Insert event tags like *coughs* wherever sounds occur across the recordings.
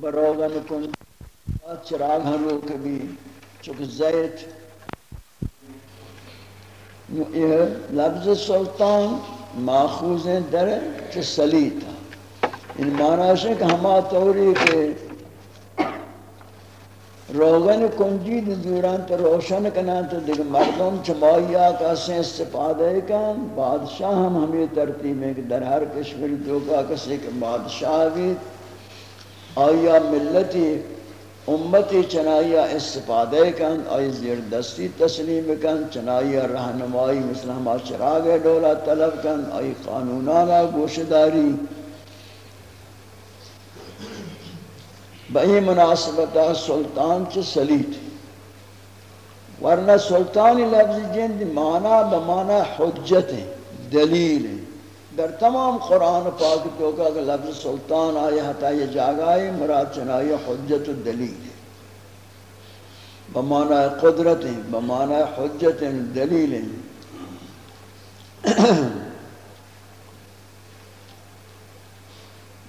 بروغن کن چراغ ہم رو کبھی چک زیت یہ لفظ سلطان ماخوذ ہیں در چھ سلیتا ان معنی ہے کہ ہما طوری کہ روغن کنجید دوران تو روشن کنن تو دیکھ مردم چمائیا کا سے استفادہ کن بادشاہ ہم ہمیں ترتیب ہے کہ در ہر کشور دوکا کسی کے بادشاہ بھی آیا ملتی امتی چنائیا استفادہ کن آئی زیر دستی تسلیم کن چنائیا رہنمائی مثل ہما چراغ ڈولا طلب کن آئی قانونانا گوشداری بہی مناسبتا سلطان چ سلیت۔ ورنہ سلطانی لفظ جند معنی بمعنی حجت ہیں دلیل۔ ہیں در تمام قرآن پاک تو کا کہ لفظ سلطان آیا حتی یہ جاگائی مراد چنائی حجت و دلیل ہے۔ بمعنی قدرت ہیں، بمعنی حجت دلیل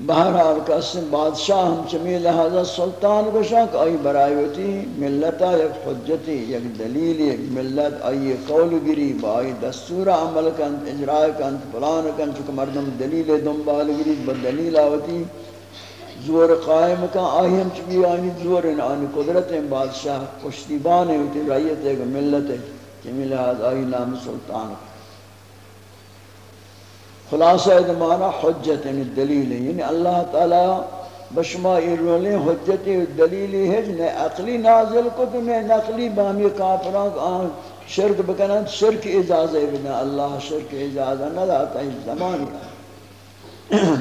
بہرحال قسم بادشاہ ہم چمی لہذا سلطان کو شک آئی برائی ہوتی ملتا یک حجتی، یک دلیل، یک ملت، آئی قول گری با آئی دستور عمل کند، اجراء کند، پلان کند چکہ مردم دلیل دنبال گری، با دلیل آوتی، زور قائم کا آئی ہم چمی آئی زور، آنی قدرت بادشاہ، پشتیبان ہوتی رائیت ایک ملت ہے، چمی لہذا آئی نام سلطان کو خلاصہ ادمانا حجت یعنی دلیل یعنی اللہ تعالی بشما ایرولیں حجت دلیلی ہے جنہیں عقلی نازل کو تو میں نقلی بامی کافران آن شرک بکنن، شرک اجازہ بنا اللہ شرک اجازہ نہ داتا ہے، زمانی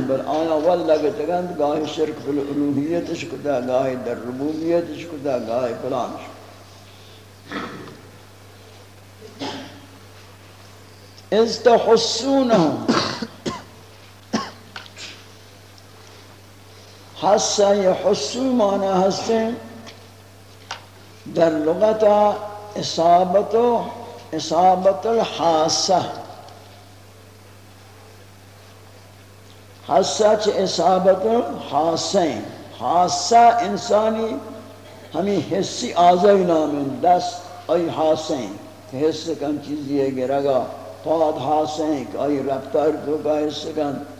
بل آیا واللہ گتگند گاہی شرک فی الالوحیت شکتا گاہی در ربوبیت شکتا گاہی فلان از تحسونهم حسا یحسو معنی هستن در لغت اصابت و اصابت الحاسه حسا چه اصابت الحاسین۔ حاسه انسانی ہمیں حسی آزائی نام دست ای حاسین۔ حس کن چیزی ہے گرگا پاد حاسین ای رفتار تو کا حس کن۔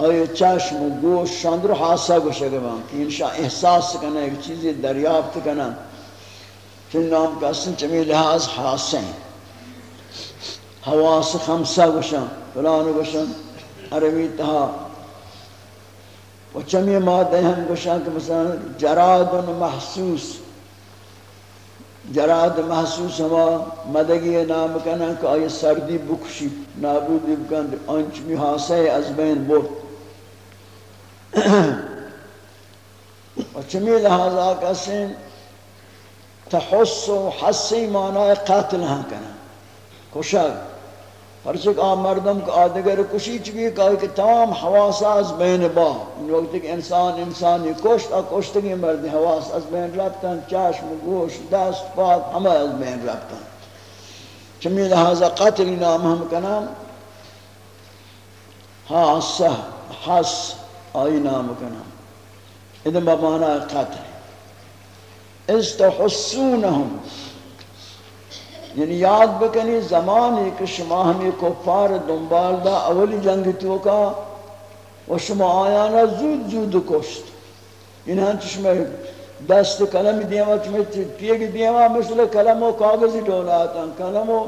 آیا چشم و گوش شاندر حاسا گوشه که انشاء احساس کنه ایک چیزی دریافت کنه چون نام کسن چمی لحاظ حاسن حواس خمسا گوشن فلان گوشن عربی تها و چمی ماده هم گوشن که مثلا جراد محسوس. جراد محسوس ہما مدگی نام کنن کہ آئی سردی بکشی نابودی بکن آنچمی حاسه از بین برد. *coughs* و چمی لحاظا کسی تحس و حسی معنی قاتل ہاں کنا. کشک پرچک آم مردم کا آدگر کشی چکی کہا کہ تمام حواس از بین با. ان وقت کہ انسان انسانی کشت اور کشتگی مرد حواس از بین رفتن، چشم گوش دست، پاک ہمیں از بین رفتن. چمی لحاظا قتل نام ہم کنا. حاسہ حس آئی نام کنا ادھا بمانا قتل استحسونہم۔ یعنی یاد بکنی زمانی کہ شما ہمیں کفار دنبال دا اولی جنگ تو کا و شما آیانا زود زود کشت۔ این ہنچ شما دست کلم دیما چما تیگ دیما مثل کلم و کاغذی دولاتا کلم و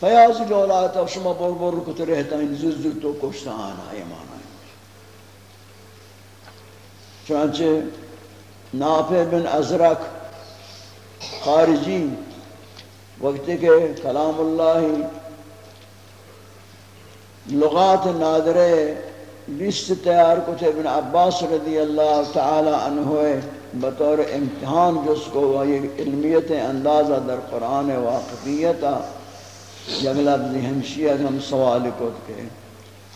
پیازی دولاتا شما بر بر کت رہتا یعنی زود زود تو کشت آنا ایمان۔ چنانچہ نافع بن ازرق خارجی وقت کے کلام اللہ لغات نادرے لسٹ تیار کو تھے ابن عباس رضی اللہ تعالی عنہ بطور امتحان جس کو یہ علمیت اندازہ در قرآن واقفیتا یک لفظ ہمشیت ہم سوال کو کہ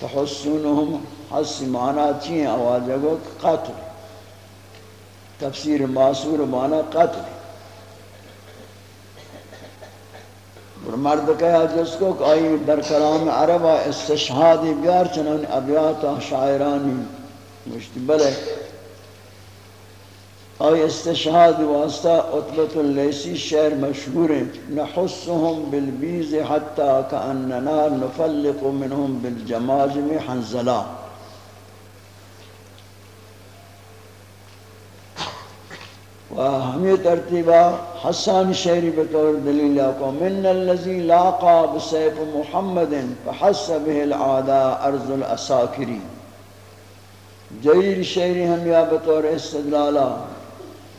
تحسنهم حس معنی چین آواز کو قتل تفسیر معصور معنی قتل اور مرد کہا جس کو کہ آئی در کلام عربہ استشہادی بیار چنان ابیات شاعرانی مشتی بلے اور استشہاد واسطہ عطبت اللیسی شعر مشہور ہیں نحسهم بالبیز حتی کاننا نفلق منهم بالجماجم حنزلہ۔ و ہمیں ترتیبہ حسان شعری بطور دلیل کو من الذي لاقا بسیف محمد فحس به العاداء ارض الاساکری۔ جریر شعری ہم یا بطور استدلالا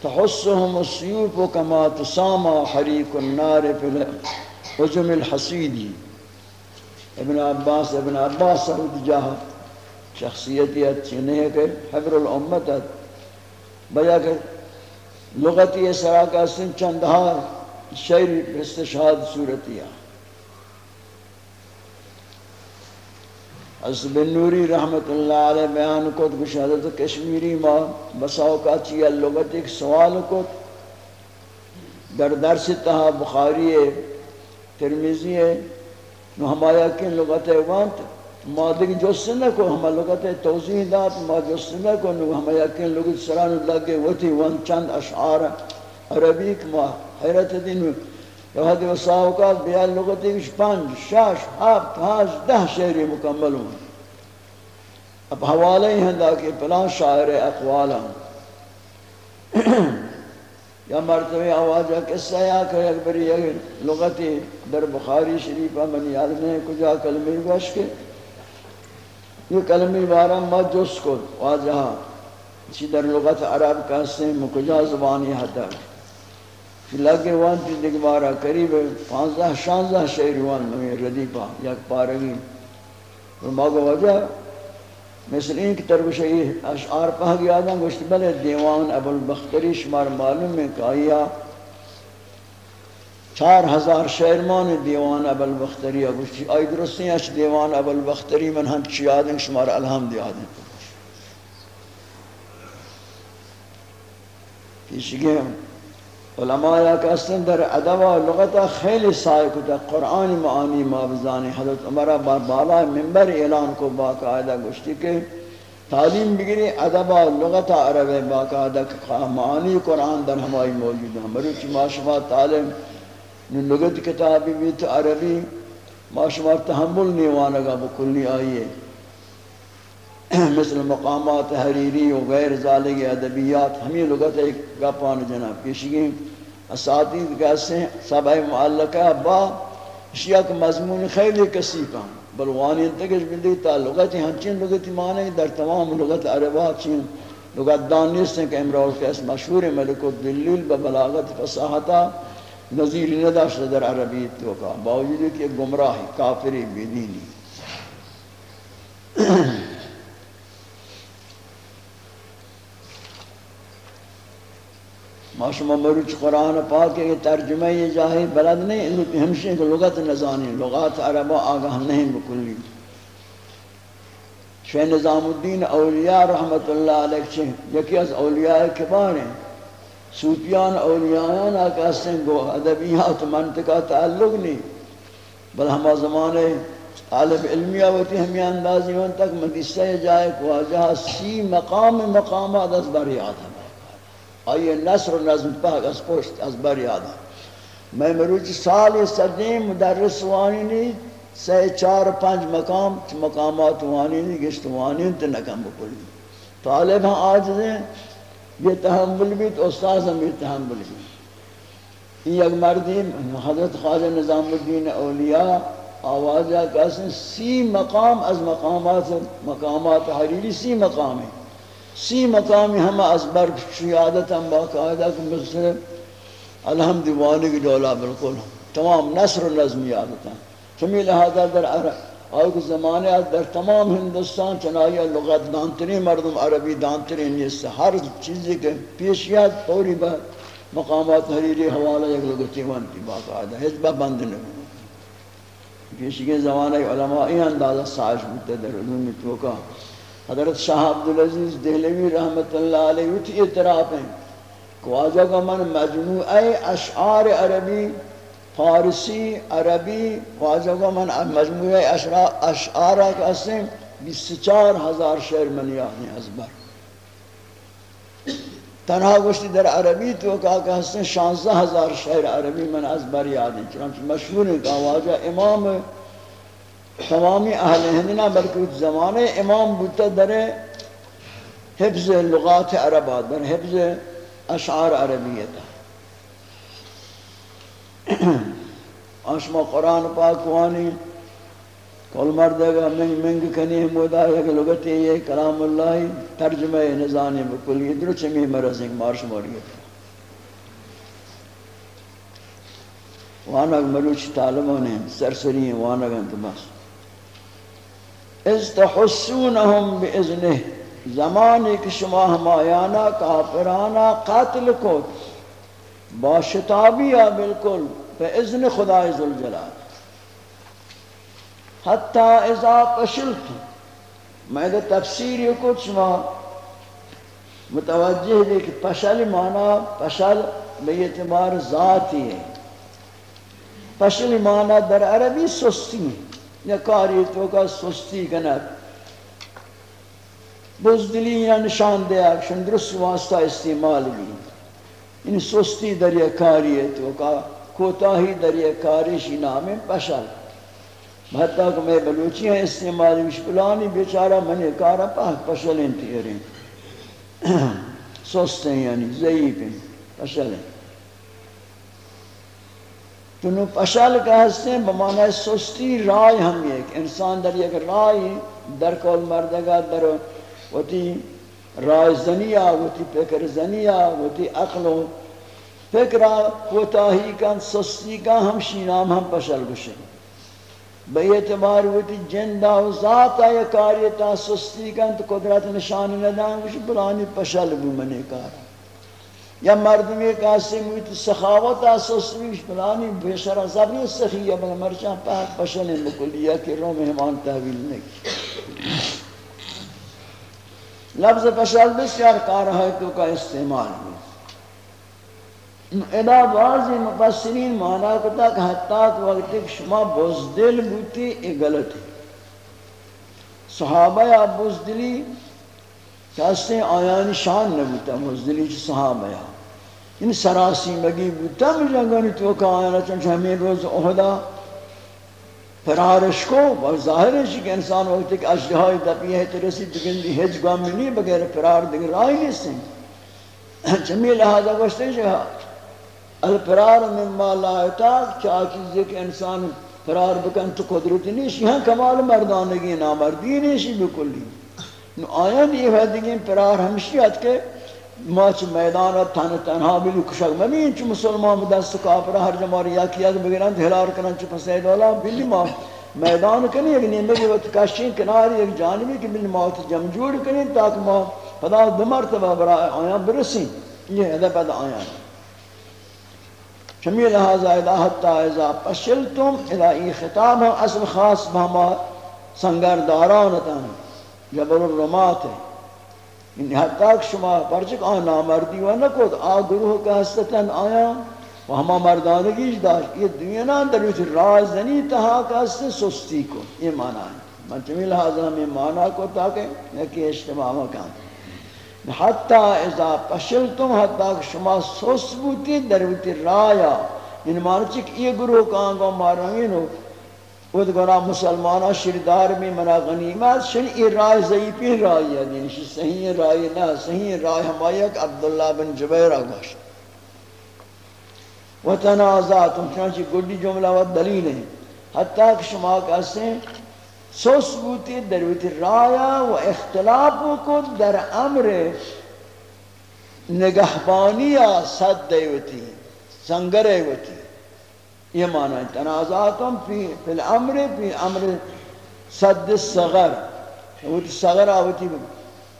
تحسهم السيوف كما تسامى حريق النار في الحجم الحسيدي ابن عباس ابن عباس سعود جاہ شخصیتیت چنے کے حبر الامت بیا کہ لغتی سراکا سن چندہا شعر استشہاد صورتیہ۔ حضرت بن نوری رحمت اللہ علیہ بیان کو کچھ حضرت کشمیری ما بساو کا چیا لغت ایک سوال کو در درس تہا بخاری ہے ترمیزی ہے نو ہمایا کن لغت ہے وانت۔ ما دیکھ جسنے کو ہما لغت توضیح دات ما جسنے کو، نو ہمایا کن لغت سران لگے وتی وان چند اشعار عربی ما، حیرت دین یہ حد وساوقات بیان لغتی کچھ پانچ شاش ہفت ہاش دہ شعری مکمل ہوں۔ اب حوالے ہی ہیں کہ پلان شاعر اقوالا *clears throat* یا مرتبہ آوازہ قصہ یا کہ اکبری لغتی در بخاری شریفہ من یاد نہیں کجا کلمی گوش کے۔ یہ کلمی بارا مجس کو واجہا اسی در لغت عرب کا سیم کجا زبانی حد لگے وان تی دیکھ بارا قریب پانزہ شانزہ شہر وان نمی ردیپا یک پارگی۔ اور ماغو وجہ، مثل این کی طرف شئی اشعار پہ گیا دا گوشت، بلے دیوان ابو البختری شمار معلوم میں کہا چار ہزار شہرمان دیوان ابو البختری گوشت آئی درستی اچھ دیوان ابو البختری من ہم چی آدن شمار الحمد آدن کسی گئے علماء یا کہستن در ادب و لغتا خیلی سائے کتا قرآن معانی مابزانی حضرت عمرہ بار بالا منبر اعلان کو باقاعدہ گشتی کے تعلیم بگری ادب و لغتا عرب باقاعدہ معانی قرآن در ہمائی موجود ہیں مروچی معاشمہ تعلیم لغت کتابی بھی تو عربی معاشمہ تحمل نیوانگا بکلی آئیے۔ مثل مقامات حریری و غیر ذالک ادبیات، ہمیں لغت ایک گپان جناب پیشگی اساتید کہتے ہیں سبع معلقہ با اشیاء کا مضمون خیلی کسی کا۔ بلوانی انتگش بندی تا لغت ہنچین لغت معنی در تمام لغت عربات چین۔ لغت دانیست ہیں کہ امراض امراؤ کیس مشہور ملک الدلیل ببلاغت فصاحتا نظیر نداشت در عربی تو کا باوجود کہ گمراہی، کافری بیدینی ماشما مروچ قرآن پاک کے ترجمہ یہ جاہی بلد نہیں ہمشہ کہ لغت نزانی، لغات عربہ آگاہ نہیں بکلی۔ شہ نظام الدین اولیاء رحمت اللہ علیہ چھے یکی از اولیاء کبار ہیں۔ سوپیان اولیاءان آکا سن گو ادبیات، منطقہ تعلق نہیں۔ بل ہما زمانے طالب علمیہ ہوتی، ہمیں اندازی ہون تک مدیسہ جائے کو آجہا سی مقام مقامات از بری آدم آئیے نصر و نظم پاک از پشت، از بر یادا میں مروچ سال صدیم مدرس وانی نہیں سے چار پانچ مقام مقامات وانی نہیں گشت وانی انت نکم بکلی۔ طالب ہاں آج دیں یہ تحمل بھی تو استاذ ہم یہ تحمل بھی یہ ایک مردی حضرت خواجہ نظام الدین اولیاء آوازہ کہتے سی مقام از مقامات مقامات حریری سی مقام ہیں۔ سی مقامی ہم ازبر شیادت ہم باقاعدہ کہ مثل الحمد وانی کی دولا بالکل۔ تمام نصر و نظم یادتا چمی لہذا در آئی کے زمانے در تمام ہندوستان چنائی لغت دانتری مردم عربی دانتری نیست ہر چیزی کے پیشیات پوری با مقامات حریری حوالہ یک لغتی وانتی باقاعدہ حجبہ بند نہیں۔ پیشی کے زمانے علماء این اندازہ سائش بودتے در علومی توکا حضرت شاہ عبدالعزیز دہلوی رحمت اللہ علیہ ویتی اعتراف ہیں کہ واجہ کا من مجموعہ اشعار عربی فارسی عربی واضح من مجموعه اشعار که هستیم 24 هزار شعر من یعنی از بر. تنها گوشتی در عربی تو که آقا 16000 شعر عربی من از بر یادی. چون مشهور که واجه امام تمامی اهل هند نه بلکه زمانه امام بودتا در حفظ لغات عربات در حفظ اشعار عربیت *coughs* آشما قرآن پاکوانی کل مردگا منگ منگ کنی مودا یک لغتی یہ کلام اللہ، ترجمہ نظانی بکل یہ درو چمی مرزنگ مارش موریت وانگ ملوچ طالبوں نے سرسری ہیں، وانگ انت بس۔ از تحسونہم بإذنہ زمانی کہ شما ہمایانا، کافرانا، قاتل کو با شتابیہ بالکل بإذن خدای ذوالجلال۔ حتی اذا پشلت میں دے تفسیر یہ کچھ ما متوجہ دے کہ پشل مانا پشل بے اعتبار ذاتی ہے۔ پشل مانا در عربی سستی یا کاری تو کا سستی کنک۔ بزدلی یا نشان دیا شن درست واسطہ استعمال بھی۔ ان سستی در یہ کاری تو کا کوتاہی در یہ کاری شی نام پشل حتی کہ میں بلوچی ہیں استعمال مشکلانی بیچارہ منی کارا پاک پشلیں تیریں. سوستیں یعنی ضعیفیں پشلیں. تو پشل کا ہستے بمعنی سستی رائے ہم ایک انسان در یک رائے، در کول مردگا، در وطی وتی رائے زنیہ وتی فکر زنیہ وتی عقل و فکرہ کوتاہی کا سستی کا ہم شینام ہم پشل گشیں بے اعتبار ہوتی جندہ و ذاتا یا کاریتا سستی کن تو قدرت نشانی ندان کچھ بلانی پشل بھی منے کارا یا مردمی کاسی مویت سخاوتا سستی کچھ بلانی بیشرہ زبری سخیہ بل مرچان پاک پشل مکلیہ کی رو مہمان تحویل نکی۔ لفظ پشل بسیار کارا تو کا استعمال بھی ادا بعضی مفسرین مانا کتا کہ حتی وقت ایک شما بزدل بوتی یہ غلط ہے۔ صحابہ یا بزدلی کہستے آیانی شان نبوتا، بزدلی چی صحابہ یا۔ ان سراسی مگی بوتا مجھنگانی تو کہ آیانا چنچہ ہمیں روز احدا فرارش کو اور ظاہر ہے کہ انسان وقت ایک اجدہائی دپی ہے ترسی دگندی ہج گام میں نہیں، بغیر فرار دگر آئی نہیں سن۔ چمی لہذا گوشتے ہیں الفرار مما لا اطاق چاہ چیزیں کہ انسان فرار بکن تو قدرت نہیں یہاں کمال مردانگی، نامردی نہیں بکلی نو آیان یہ ہے دیگیں فرار ہمشیت کے ماچ میدان تن تنہا بھی کشک۔ مبین چو مسلمان دست کافر ہر جماری یا کیا بگران دھلار کرن چو پسید والا بلی ما میدان کنی ایک نیمگی وقت کشین کناری، ایک جانبی کہ بلی موت جمجور کنی تاکہ ما پدا دو مرتبہ برای آیان برسیں یہ ادب آیان چمی لہذا اذا حتی اذا پشلتم اذا ای خطاب ہم اصل خاص بہما سنگر دارانتا جبل الرمات ہے یعنی حتی کہ شما پرچک آن نامردی و نکود آ گروہ کا حسطتاً آیا؟ و ہما مردانگیش داشت. یہ دنیا در اس رازنی تہا کا حسط سستی کو یہ معنی ہے من چمی لہذا ہمیں معنی کو تاکہ یکی اجتماع مکان حتی اذا پشلتم حتی کہ شما سوس بوتی در بوتی رایا. یعنی مانا چک یہ گروہ کہاں گا مارنگین ہو ود گنا مسلمانا شردار میں منا غنیمت شن ای رائے ضعیفی رائے یعنی صحیح رائے نہ، صحیح رائے ہمائی ایک عبداللہ بن جبیر آگوشت و تنازاتم چنانچہ گلی جملہ و دلیل ہیں حتی کہ شما کہتے ہیں، سوس بوتی در ویتی رایا و اختلاف کو در امر نگہبانی صد دیوتی، سنگر ایوتی یہ معنی ہے تنازعاتم فی الامر، فی امر صد الصغر ویتی صغر آوتی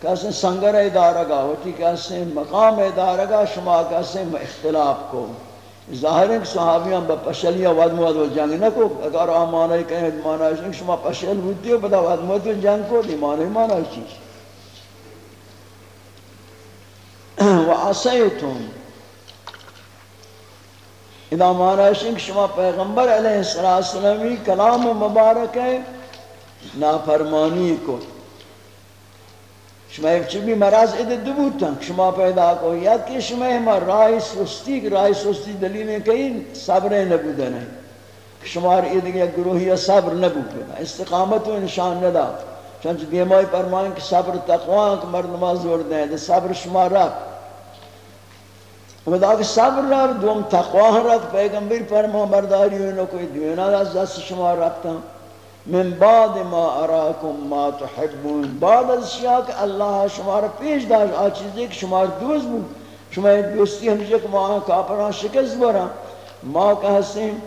کیسے سنگر ادارگا ہوتی، کیسے مقام ادارگا شما، کیسے اختلاف کو۔ ظاہر ہے کہ صحابیاں با پشلیاں واد مواد جنگ نہ کو اگر آمانہ کہیں معنی ہے شما پشل ہوتی ہو بدا واد مواد جنگ کو، دی معنی معنی چیز۔ *clears throat* وعصیتم اذا معنی ہے شما پیغمبر علیہ السلام کلام مبارک ہے، نافرمانی کو۔ شما چی بھی مرض اد دبوتن شما پیدا کو۔ یا کہ شما ہما رائے سستی رائے سستی دلیل کہیں صبر نبودن ہے شمار ادھر یا گروہی صبر نبودن استقامت و نشان ندا۔ چنچ دیمائی پرمائیں کہ صبر تقوان کہ مرد نماز زور دیں۔ صبر شما رکھ ودا کہ صبر رکھ دوم تقوان رکھ پیغمبر فرما برداری ہوئی کوئی دیونا دست شما رکھتا من بعد ما اراکم ما تحبون. بعد از اشیاء کہ اللہ شما را پیش داشت آ چیزیں کہ شما دوست بود. شما دوستی ہمیشہ کہ ما کافران شکست برا ما کہ ہستیم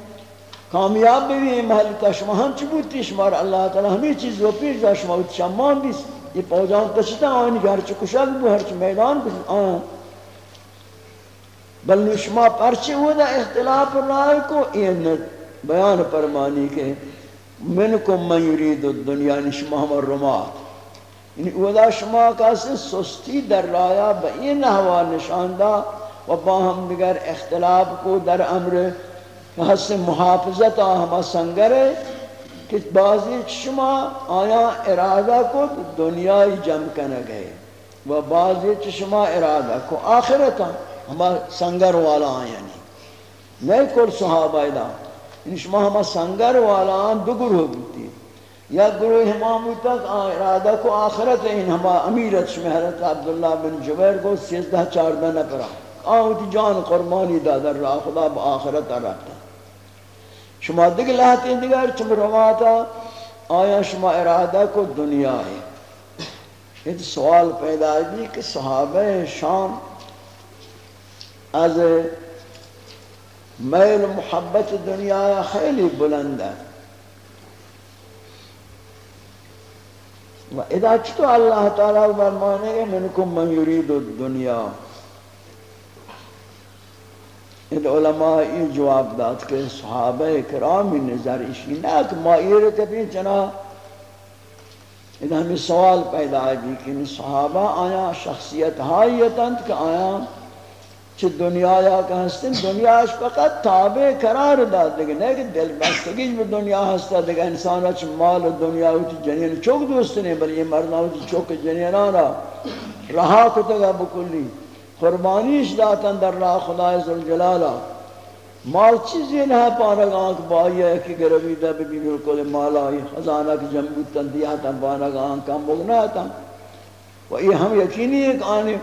کامیاب بھی محل کا شما ہم چی بودتی شما اللہ تعالی ہمیں چیز رو پیش داشت. شما بود شمان بیس یہ پوجان تشتا آنی کہ ہرچی کشک بو ہرچی میدان بو آن بل شما پرچی ہو دا اختلاف رائے کو یہ بیان فرمانی کہ منکم من یرید الدنیا یعنی شما ہم رمات یعنی اودا شما کاسی سستی در رایا با این نشاندہ و با ہم دیگر اختلاف کو در امر حس محافظت ہما سنگر ہے کہ بعضی شما آیا ارادہ کو دنیای جم کنے گئے و بعضی شما ارادہ کو آخرتا۔ ہما سنگر والا آیا نہیں نہیں یعنی۔ کل صحابہ دا۔ یعنی شما ہما سنگر والا آن دو گروہ بودتی یا گروہ ہمامو تک ارادہ کو آخرت ہے ان یعنی ہما امیرت شما حضرت عبداللہ بن جبیر کو سیزدہ چاردہ نپرا آہوتی جی جان قرمانی دادر را خدا با آخرت رکھتا شما دیگر لہتی دیگر چم رواتا، آیا شما ارادہ کو دنیا ہے۔ یہ سوال پیدا ہے کہ صحابہ شام از میل محبت دنیا خیلی بلند است. و اذا چطو الله تعالی برمانه منکم من یرید دنیا این علماء این جواب داد که صحابه اکرامی نظر ایشی نه که ما ایر تپین چنا این همی سوال پیدا آگی که این صحابه آیا شخصیت هایتند که آیا چھ دنیا یا کہ ہستن دنیا فقط تابع قرار داد دیگه. نہیں کہ دل بستگی میں دنیا ہستا دیگه انسان اچ مال و دنیا ہوتی جنین چوک دوست نہیں بل یہ مرنا ہوتی چوک جنین آنا رہا کتگا بکلی. قربانیش داتن در راہ خدا عزالجلالہ مال چیزی نہ پانگاں کہ بائی ہے کہ گربی دا ببی بالکل مالا آئی خزانہ کی جنبوتن دیا تا پانگاں کم بگنا تا و یہ ہم یقینی ہے کہ آنے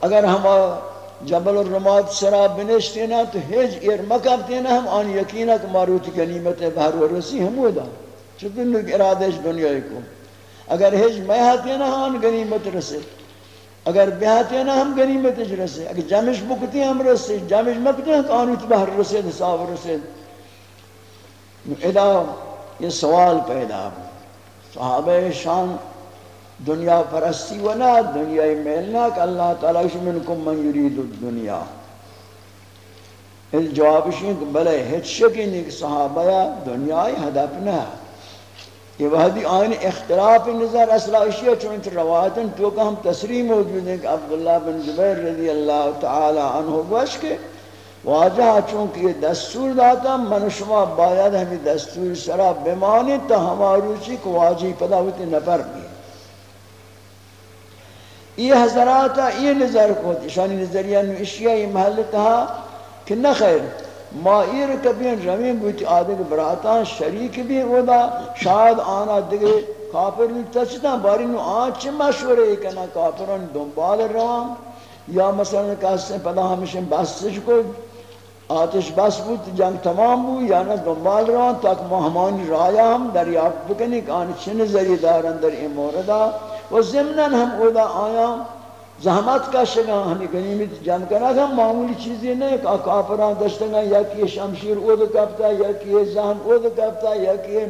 اگر ہم جبل الرماد سرا بنشتے نا تو ہیج ایر مکبتے نا ہم، آن یقینا کہ ماروتی غنیمت بہر و رسی ہم ہودا چطور نک ارادش دنیا کو۔ اگر ہیج میہتے نا آن غنیمت رسے۔ اگر بیہتے نا ہم غنیمت رسے۔ اگر جمش بکتے ہم رسے جمش مکتے ہیں تو آنوت بہر رسے حساب رسے۔ ادا، یہ سوال پیدا۔ صحابہ شان دنیا پرستی و نہ دنیا میلنا کہ اللہ تعالیٰ منکم من یرید الدنیا۔ اس جواب شین کہ بلے ہیچ شکی نہیں کہ صحابہ دنیا ہدف نہ۔ یہ وحدی آئین اختلاف نظر اصلا اشیاء چونچہ روایتاً تو کہ ہم تصریح موجود ہیں کہ عبداللہ بن جبیر رضی اللہ تعالی عنہ گوش کے واجہ چونکہ یہ دستور داتا، من شما باید ہمیں دستور سرا بمانی تا ہماروچی کو واجی پدا ہوتی نفر بھی۔ یہ حضرات یہ نظر کو شانی نظریہ نو اشیاء یہ محل تھا کہ نہ خیر مائر کبین رمین بوتی، آدھے براتان شریک بھی ہودا شاید آنا دیگے کافر نہیں تچتا باری نو آن چی مشورے کہ نا کافران دنبال روان۔ یا مثلا کہتے ہیں پدا ہمیشہ بس کو آتش بس بود، جنگ تمام بود، یا نہ دنبال روان تاک مہمانی رایا ہم، دریافت بکنی، کہ آن چی نظری دارن در این موردہ و ضمناً ہم اودا آیا، زحمت کا شگا ہمیں غنیمت جان کرنا ہم معمولی چیزیں نہیں، کہ کافران دشتنگا یا کہ شمشیر اود کپتا، یا کہ زہن اود کپتا، یا کہ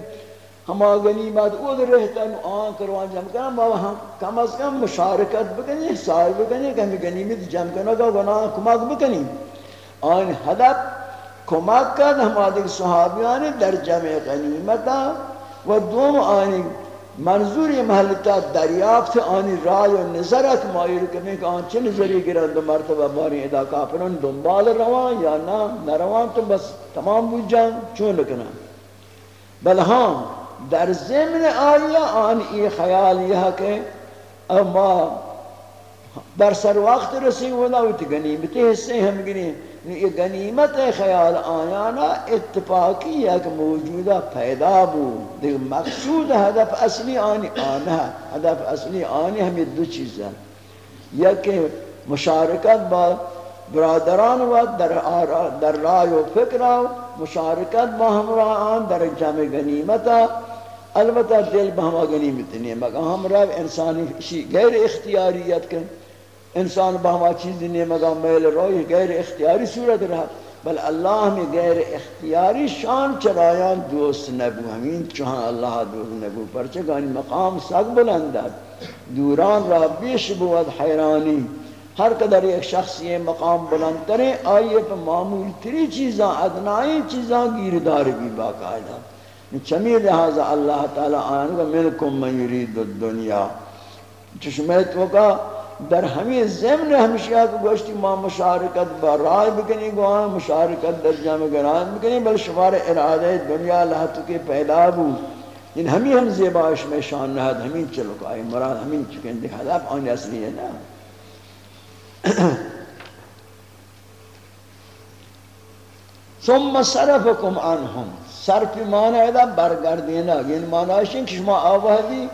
ہما غنیمت اود رہتا آن کروان جمع کرنا بابا ہم کم از کم مشارکت بکنی سائل بکنی، کہ ہمیں غنیمت جمع کرنا کا گناہ کمک بکنی۔ آن حدب کمک کرد ہمارے صحابیان در جمع غنیمتا، و دوم آنی منظور یہ محلتا دریافت آنی رائے و نظرت مائر کرنے کہ آن چھ نظری گرد دو مرتبہ باری ادا کافران دنبال روان یا نا نروان تو بس تمام بود جان چون لکنا بل ہاں در ضمن آیا آن ای خیال یہ کہ اما بر سر وقت رسی ولا وت غنیمت حصے ہم گنی یہ غنیمت خیال آیانا اتفاقی یک موجودہ پیدا بو دیکھ مقصود ہدف اصلی آنی آنا ہدف اصلی آنی ہمیں دو چیز ہیں۔ یک مشارکت با برادران و در, در رای و فکر مشارکت با ہمراہان در جمع غنیمتا البتہ دل با بہما غنیمت نہیں مگر ہم رب انسانی غیر اختیاریت کن۔ انسان بہما چیز نہیں میل روی غیر اختیاری صورت رہا. بل اللہ میں غیر اختیاری شان چرایان دوست نبو. ہمین چوہاں اللہ دوست نبو. پرچکانی مقام سگ بلندد دوران را بیش بود حیرانی. ہر قدر ایک شخص یہ مقام بلند کرے آئیے پہ معمول تری چیزاں، ادنائی چیزاں گیردار بھی باقاعدہ. چمی لہذا اللہ تعالی آنگا منکم من یرید الدنیا. چشمیت وکا در ہمیں ضمن ہمشیہ کو گوشتی ما مشارکت با رائے بکنی گوہاں مشارکت در جامع گران بکنی، بل شمار ارادہ دنیا لہتو کے پیدا بو ان ہمیں ہم زیباش میں شان نہد ہمیں چلو کائی مراد ہمیں چکن دیکھا دا آنی اصلی ہے نا ثم صرفکم عنہم صرف معنی ہے برگردینا. یعنی معنی ہے کہ شما آوہدی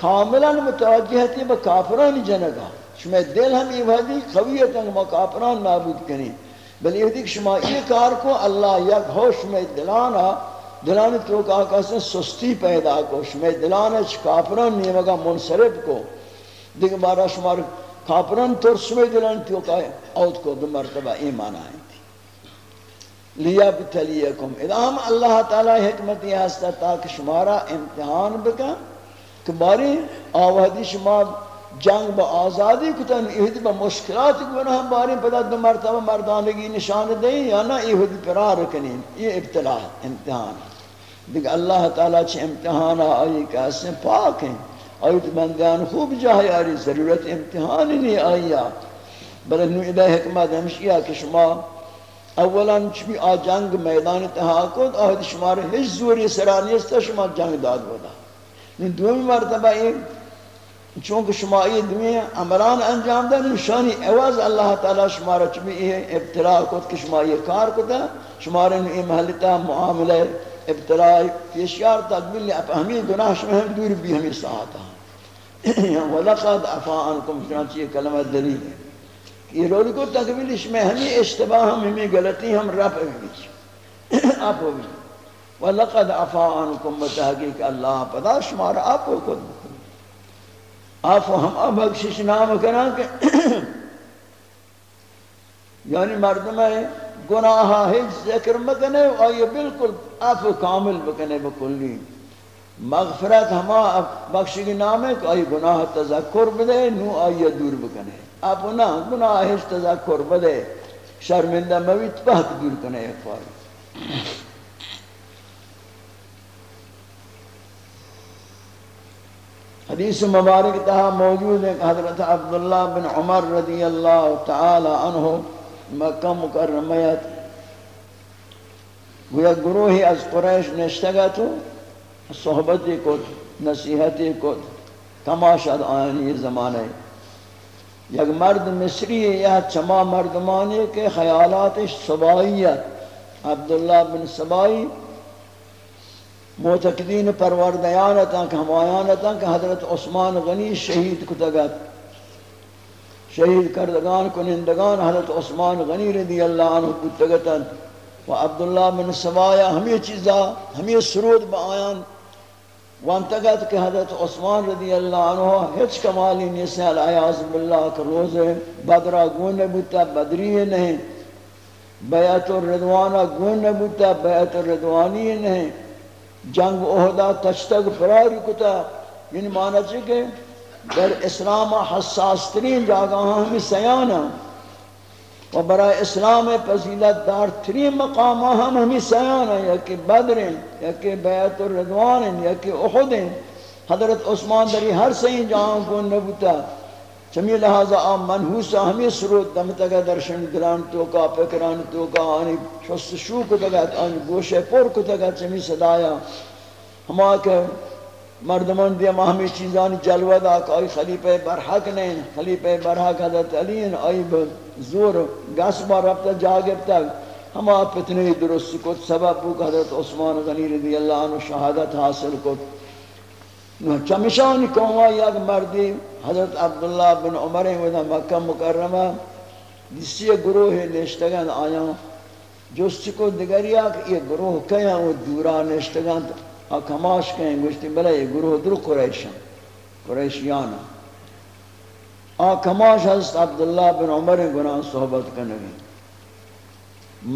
کاملا متوجہ تھی با کافران جنگا شما دل ہم یہ وحدی قویت ہیں ما کافران نابود کریں۔ بل یہ دیکھ شما یہ کار کو اللہ یک ہو شما دلانا دلانا تو کہا کہا سستی پیدا کو، شما دلانا چھ کافران نہیں مگا منصرف کو۔ دیکھ بارا شما کافران تو شما دلانا تو کہا اوت کو دو مرتبہ ایمان آئیں لیا بتلیکم۔ اذا ہم اللہ تعالی حکمت یہ ہستا تاکہ شمارا امتحان بکا۔ کہ باری آوہدی شما جنگ با آزادی کتن ایہدی با مشکلات گناہ باری پدا دو مرتبہ مردانگی نشان دیں یا نہ ایہدی پرار کنین یہ ابتلاع امتحان۔ دیکھ اللہ تعالیٰ چھ امتحان آئی، کیسے پاک ہیں۔ آئیت بندیان خوب جاہی آری ضرورت امتحان نہیں آئیا بلکہ نو ادھا حکمت ہمشیہ کہ شما اولا چبی آ جنگ میدان تحاکت آہد شما رو ہج زوری سرانیستا شما جنگ داد بودا دومی مرتبہ یہ چونکہ شما یہ دومی عمران انجام دے نشانی عوض اللہ تعالی شما را چمی یہ ابتلاع کت کہ شما یہ کار کتا، شما را یہ محلتا معاملہ ابتلاع پیشیار تقبیل اپ ہمیں گناہ شما ہم دور بھی ہمیں ساعتا *clears throat* وَلَقَدْ عَفَا عَنْكُمْ چنانچہ یہ کلمہ دلیل ہے۔ یہ رول کو تقبیل شما ہمیں اشتباہ، ہم ہمیں غلطی، ہم رفع بھی *clears throat* آپ ہوئی وَلَقَدْ عَفَا عَنْكُمْ بتحقیق اللہ پدا شمار آپ کو خود آپ ہم بخشش نام کرنا کہ *coughs* یعنی مردم گناہ ہیچ ذکر مکنے، آئیے بالکل آپ کامل بکنے بکلی۔ مغفرت ہما بخشی نام ہے کہ آئی گناہ تذکر بدے، نو آئیے دور بکنے آپ نا گناہ ہیچ تذکر بدے، شرمندہ مویت پہت دور کنے ایک حدیث مبارک تہا موجود ہے کہ حضرت عبداللہ بن عمر رضی اللہ تعالی عنہ مکہ مکرمیت گویا گروہی از قریش نشتگا تو، صحبتی کت، نصیحتی کت تماشد آنی زمانے۔ یک مرد مصری یا چما مردمانی کے خیالات سبائیت عبداللہ بن سبائی معتقدین پروردیانتا کہ ہمایانتا کہ حضرت عثمان غنی شہید کتگت شہید کردگان کنندگان حضرت عثمان غنی رضی اللہ عنہ کتگتا و عبداللہ بن سوایا ہمیں چیزا ہمیں سرود با آیان وانتگت کہ حضرت عثمان رضی اللہ عنہ ہچ کمالی نیسے العیاض باللہ کہ روز بدرہ گون بوتا، بدری نہیں۔ بیعت الردوانہ گون بوتا، بیعت الردوانی نہیں۔ جنگ عہدہ، تشتگ، فراری کتا یعنی معنی چاہے کہ در اسلام حساس ترین جاگہ ہمیں سیانا و برای اسلام پذیلت دار ترین مقام ہم ہمیں سیانا یا کہ بدرین یا کہ بیعت الردوان یا کہ احدین حضرت عثمان دری ہر سین جہاں کو نبوتا چمی لہذا آم منحوسا ہمیں سرود دم تگا درشن گران تو کا پکران تو کا آنی شست شو کو تگا آنی گوشے پور کو تگا چمی صدایا۔ ہما کہ مردمان دیا ہمیں چیزانی جلوہ دا کہ آئی خلیفہ برحق نہیں خلیفہ برحق حضرت علی ہیں آئی زور گس بار رفتا جاگرتا ہما فتنی درست کت، سبب بو حضرت عثمان غنی رضی اللہ عنہ شہادت حاصل کت۔ چمشانی کہوں یک مردی، حضرت عبداللہ بن عمر ودا مکہ مکرمہ جسی گروہ نشتگان آیا جس کو دگریا کہ یہ گروہ کیا وہ دورا نشتگان کماش کہیں گوشتی، بلے یہ گروہ در قریشن قریشیانا آ کماش حضرت عبداللہ بن عمر گناہ صحبت کنگی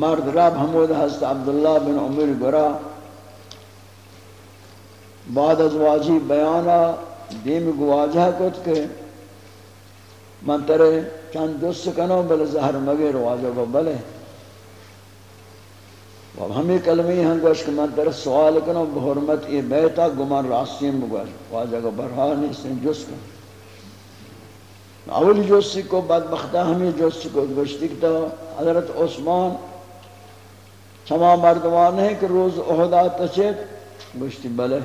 مرد رب حمود حضرت عبداللہ بن عمر گرا بعد از واجی بیانا دیم گواجہ کت کے من ترے چند دوست کنو بل زہر مگر واجہ کو بلے۔ اب ہمیں کلمی ہیں گوش کہ من ترے سوال کنو بحرمت یہ بیتا گمان راستیم بگوش واجہ کو برحانی سن جس کن اولی جوسی کو بدبختہ ہمیں جوسی کو گوشتی کتا حضرت عثمان چما مردمان ہے کہ روز احدا تچیت گوشتی بلے۔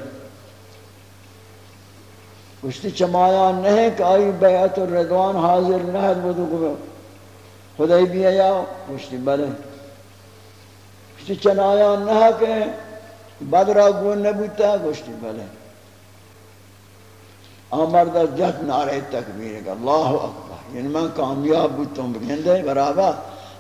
گوشتی چمایا نہیں کہ آئی بیعت الردوان حاضر نہد بدو گو خدای بھی آیا گوشتی بلے۔ گوشتی چنایا نہ کہ بدرہ گون نبوتا گوشتی بلے۔ آمر آمرد جت نعرہ تکبیر کہ اللہ اکبر۔ یعنی میں کامیاب بودتا ہوں بگندے برابر۔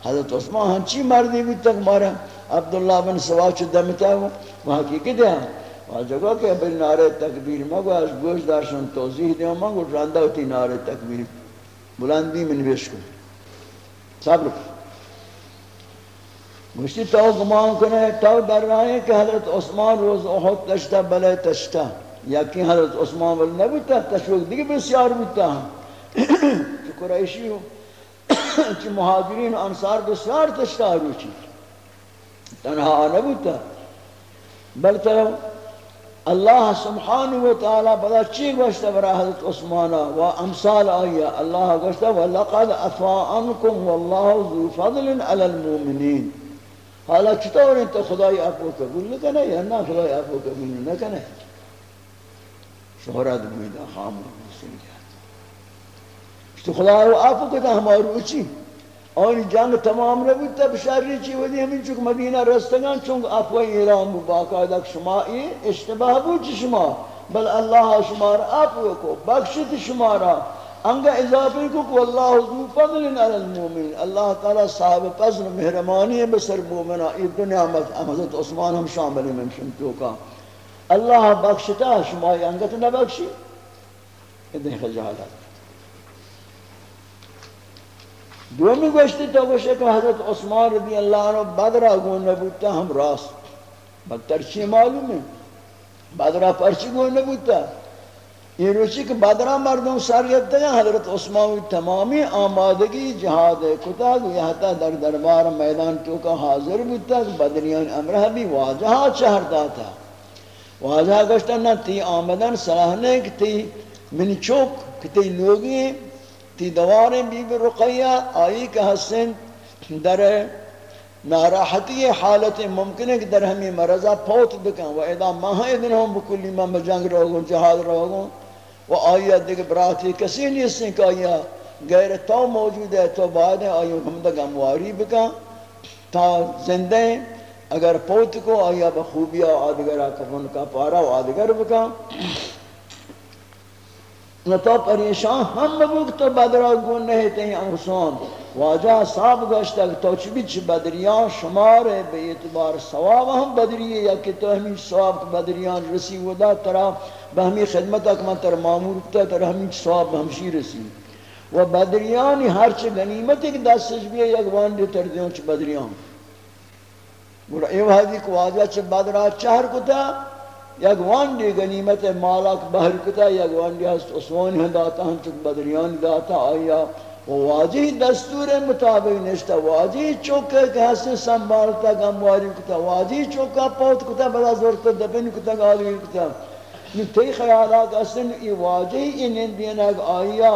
حضرت عثمان ہنچی مردی بودتا کہ مارا عبداللہ بن سواچ دمتا ہوں؟ وہ حقیقت ہے اور جگہ کہ بل نعرہ تکبیر مگو از گوش دارشن توضیح دیا مگو رندہ ہوتی نعرہ تکبیر بلندی میں نویش کو صبر گوشتی تو گمان کنے تو در رہے کہ حضرت عثمان روز احد تشتا بلے تشتا یا کہ حضرت عثمان بل نبوتا تشوک دیگه بسیار بوتا چی قریشی ہو چی مہاجرین انصار بسیار تشتا روچی تنہا نبوتا بل طرف اللہ سبحانہ و تعالی بدا چی گوشتا برا حضرت عثمانہ و امثال آیا اللہ گوشتا وَلَقَدْ أَفَاءَنْكُمْ وَاللَّهُ ذُو فَضْلٍ عَلَى الْمُؤْمِنِينَ حالا چطور انتا خدای افو قبول نکنے یا نا خدای افو قبول نکنے؟ شہرت بویدہ خامر مسلم جاتا تو خدای افو کتا ہمارو اچھی اور جنگ تمام نہ بود تب شری چی ودی ہمیں چک مدینہ رستگان چونک افوی ایران باقاعدہ شما ای اشتباہ بود شما بل اللہ شما را افو کو بخشت شما را انگا اضافی کو کہ اللہ ذو فضل علی المومن اللہ تعالی صاحب فضل مہربانی بسر مومنہ ای دنیا میں حضرت عثمان ہم شامل ہیں شمتو کا اللہ بخشتا شما انگت نہ بخشی؟ ادھے خجالت دومی گوشتی تو گوشتی کہ حضرت عثمان رضی اللہ عنہ بدرہ گون نبوتا ہم راست۔ بدتر چی معلوم ہے بدرہ پرچی گون نبوتا۔ یہ روچی کہ بدرہ مردم سر گفتے ہیں۔ حضرت عثمان تمامی آمادگی، جہاد کتا یہ تا در دربار میدان تو کا حاضر بوتا۔ بدریان امرہ بھی واجہا چہرتا تھا واجہا گوشتا نا تی آمدن صلاحنے کی تی من چوک کی تی لوگی تی دوار بی بی رقیہ، آئی کہ حسن در ناراحتی حالت ممکن ہے کہ در ہمیں مرضہ پوت بکن، و ادا ماہ ادن ہم بکلی میں جنگ رہو جہاد رہو و آئی دیکھ براتی کسی نہیں سن کہ آئی غیر تو موجود ہے، تو بعد ہے آئی ہم دا گمواری بکن۔ تا زندہ اگر پوت کو آئی بخوبیہ آدگرہ کفن کا پارا و آدگر بکن۔ نہ تو پریشان ہم ببوک تو بدرہ گون نہیں تہیں انسان واجہ صاحب گوشتا کہ تو چبی چھ بدریان شمار ہے، بے اعتبار ثواب ہم بدری ہے، یا کہ تو ہمیں ثواب بدریان رسی ودا ترا بہمی خدمت اک من تر معمور کتا تر ہمیں ثواب ہمشی رسی۔ و بدریان ہر چھ غنیمت ایک دست سج بھی ہے، یک وانڈی تر دیوں چھ بدریان گوڑا ایو حدی کو واجہ چھ بدرہ چہر کتا یک وانڈی غنیمت مالک بہر کتا، یک وانڈی ہست عثمانی داتا ہم چک بدریان داتا آیا وہ واجی دستور مطابق نشتا، واجی چوکے کہ ہستے سنبھالتا گمواری کتا، واجی چوکا پوت کتا بدا زورتا دبن کتا، گالی کتا۔ یہ تی خیالات اصلا یہ واجی انہیں دینا آیا،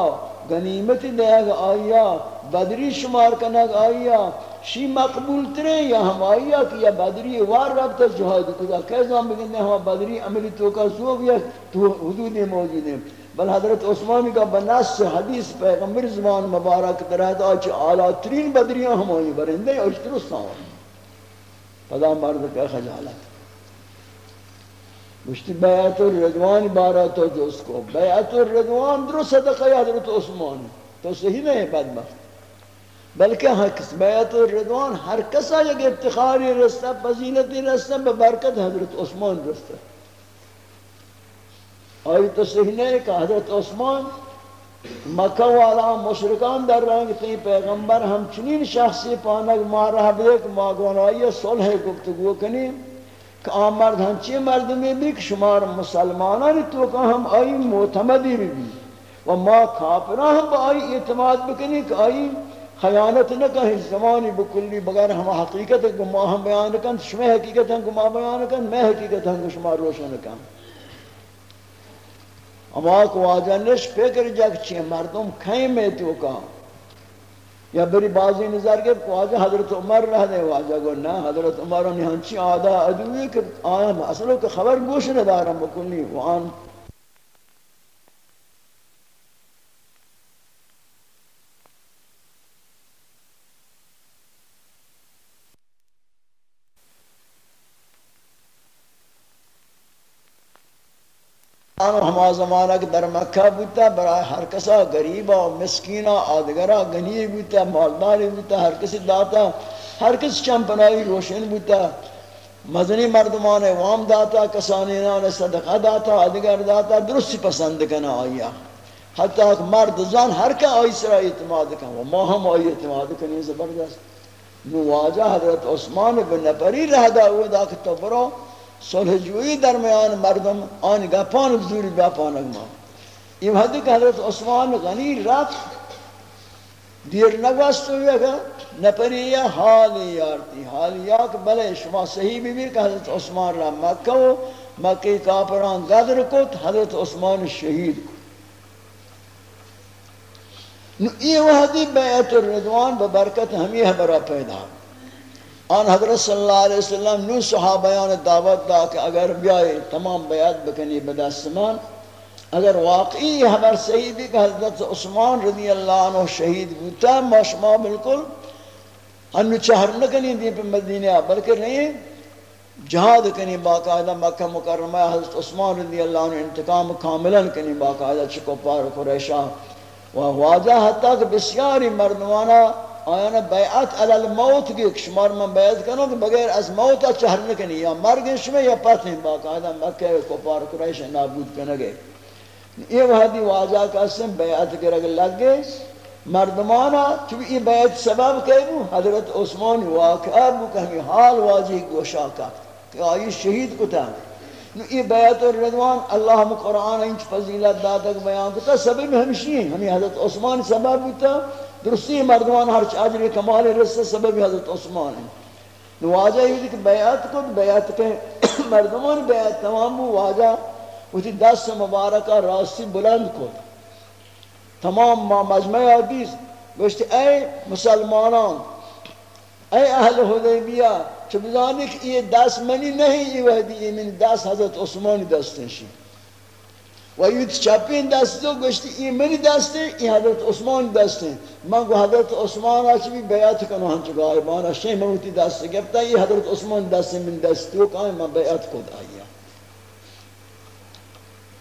غنیمت دیا آیا، بدری شمار کنگ آیا شی مقبول ترے یا ہمایا کہ یا بدری وار رب تا جہاد کدا کیسا بگندے ہم بدری عملی تو کا سو یا تو حدود موجود ہیں بل حضرت عثمانی کا بناس حدیث پیغمبر زمان مبارک درہت آج اعلیٰ ترین بدریاں ہمائی برندے اور درست پدا مرد کا خجالت۔ مشتی بیعت الرضوان بارا تو جس کو، بیعت الرضوان درست صدقہ حضرت عثمان۔ تو صحیح نہیں بدبخت۔ بلکہ ہاں بیعت ہر کسا یک افتخاری رستہ، فضیلتی رستہ، ببرکت حضرت عثمان رستہ۔ آئی تو صحیح نہیں کہ حضرت عثمان مکہ والا مشرکان در رنگ تی پیغمبر ہم چنین شخصی پانک ما رہ بیک ما گونائی صلح گفتگو کنیم کہ آن مرد ہنچی مردمی بھی کہ شمار مسلمانانی تو کہ ہم آئی معتمدی بھی بھی و ما کافران ہم آئی اعتماد بکنی کہ آئی خیانت نہ کہیں، زمانی بکلی بغیر ہم حقیقت کو ما ہم بیان کن شما حقیقت ہم کو ما بیان کن، میں حقیقت ہم کو شما روشن کن۔ اما کو واجہ نش فکر جگ چی مردم کہیں میں تو کہاں یا بری بازی نظر کے واجہ حضرت عمر رہ دے واجہ کو نا، حضرت عمر نے ہنچی آدھا ادوی کہ آیا اصلوں کہ خبر گوش نہ دارم بکلی وان آن ہما زمانہ کے در مکہ بوتا برای ہر کسا غریبا مسکینہ آدگرہ گنی بوتا مالداری بوتا، ہر کسی داتا، ہر کس چمپنائی روشن بوتا۔ مدنی مردمان وام داتا، کسانینان، صدقہ داتا، آدگر داتا درست پسند کنا آیا۔ حتی کہ مرد، زن، ہر کا آئی سرا اعتماد کنا ما ہم آئی اعتماد کنی زبردست۔ نواجہ حضرت عثمان بن نپری رہ دا ہوئے دا کہ تو برو صلح جوئی درمیان مردم آن گپان بزوری گپان اگما. یہ حدی کہ حضرت عثمان غنی رفت، دیر نگوست ہوئے گا نپری یا حالی یارتی. حالی یا کہ بلے شما صحیح بھی بھی کہ حضرت عثمان را مکہ ہو مکہ کافران قدر کت، حضرت عثمان شہید کو یہ وحدی بیعت الرضوان ببرکت ہمیں برا پیدا ہو آن حضرت صلی اللہ علیہ وسلم نو صحابیان دعوت دا کہ اگر بیائے تمام بیعت بکنی بدستمان اگر واقعی خبر صحیح بھی کہ حضرت عثمان رضی اللہ عنہ شہید بوتا، ما شما بالکل ہنو چہر نکنی دی پہ مدینہ، بلکہ نہیں، جہاد کنی باقاعدہ مکہ مکرمہ، حضرت عثمان رضی اللہ عنہ انتقام کاملا کنی باقاعدہ، چکو پار قریشہ و واجہ، حتی کہ بسیاری مردمانہ آیا بیعت علی الموت کی شمار من بیعت کنو کہ بغیر از موت چہر نکنی یا مرگ شما یا پتن باقاعدہ مکہ کفار قریش نابود کنگے یہ وحدی کا اسم بیعت کرگ لگ گئے مردمانا چونکہ یہ بیعت سبب کہ بو؟ حضرت عثمان واقعہ بو کہ ہمیں حال واجہ گوشا کا کہ آئی شہید کو تھا یہ بیعت الرضوان اللہ ہم قرآن انچ فضیلت دادک بیان کتا. سبب ہمشی ہیں ہمیں حضرت عثمان سبب ہوتا درستی مردمان ہر چاجر کمال رسل سبب حضرت عثمان ہے نواجہ یہ کہ بیعت کو بیعت کے *coughs* مردمان بیعت تمام واجہ اسی دست مبارکہ راستی بلند کو۔ تمام ما مجمع حدیث گوشت اے مسلمانان، اے اہل حدیبیہ چبزانی کہ یہ دست منی نہیں، یہ وحدی یہ من دست حضرت عثمانی دستنشی و یه چپین دسته گشتی این منی دسته این حضرت عثمان دسته من گو حضرت عثمان را چی بیعت کنو هنچو غایبان را. شیم من اوتی دسته گفتا این حضرت عثمان دست من دستو کامی من بیعت کد آیا؟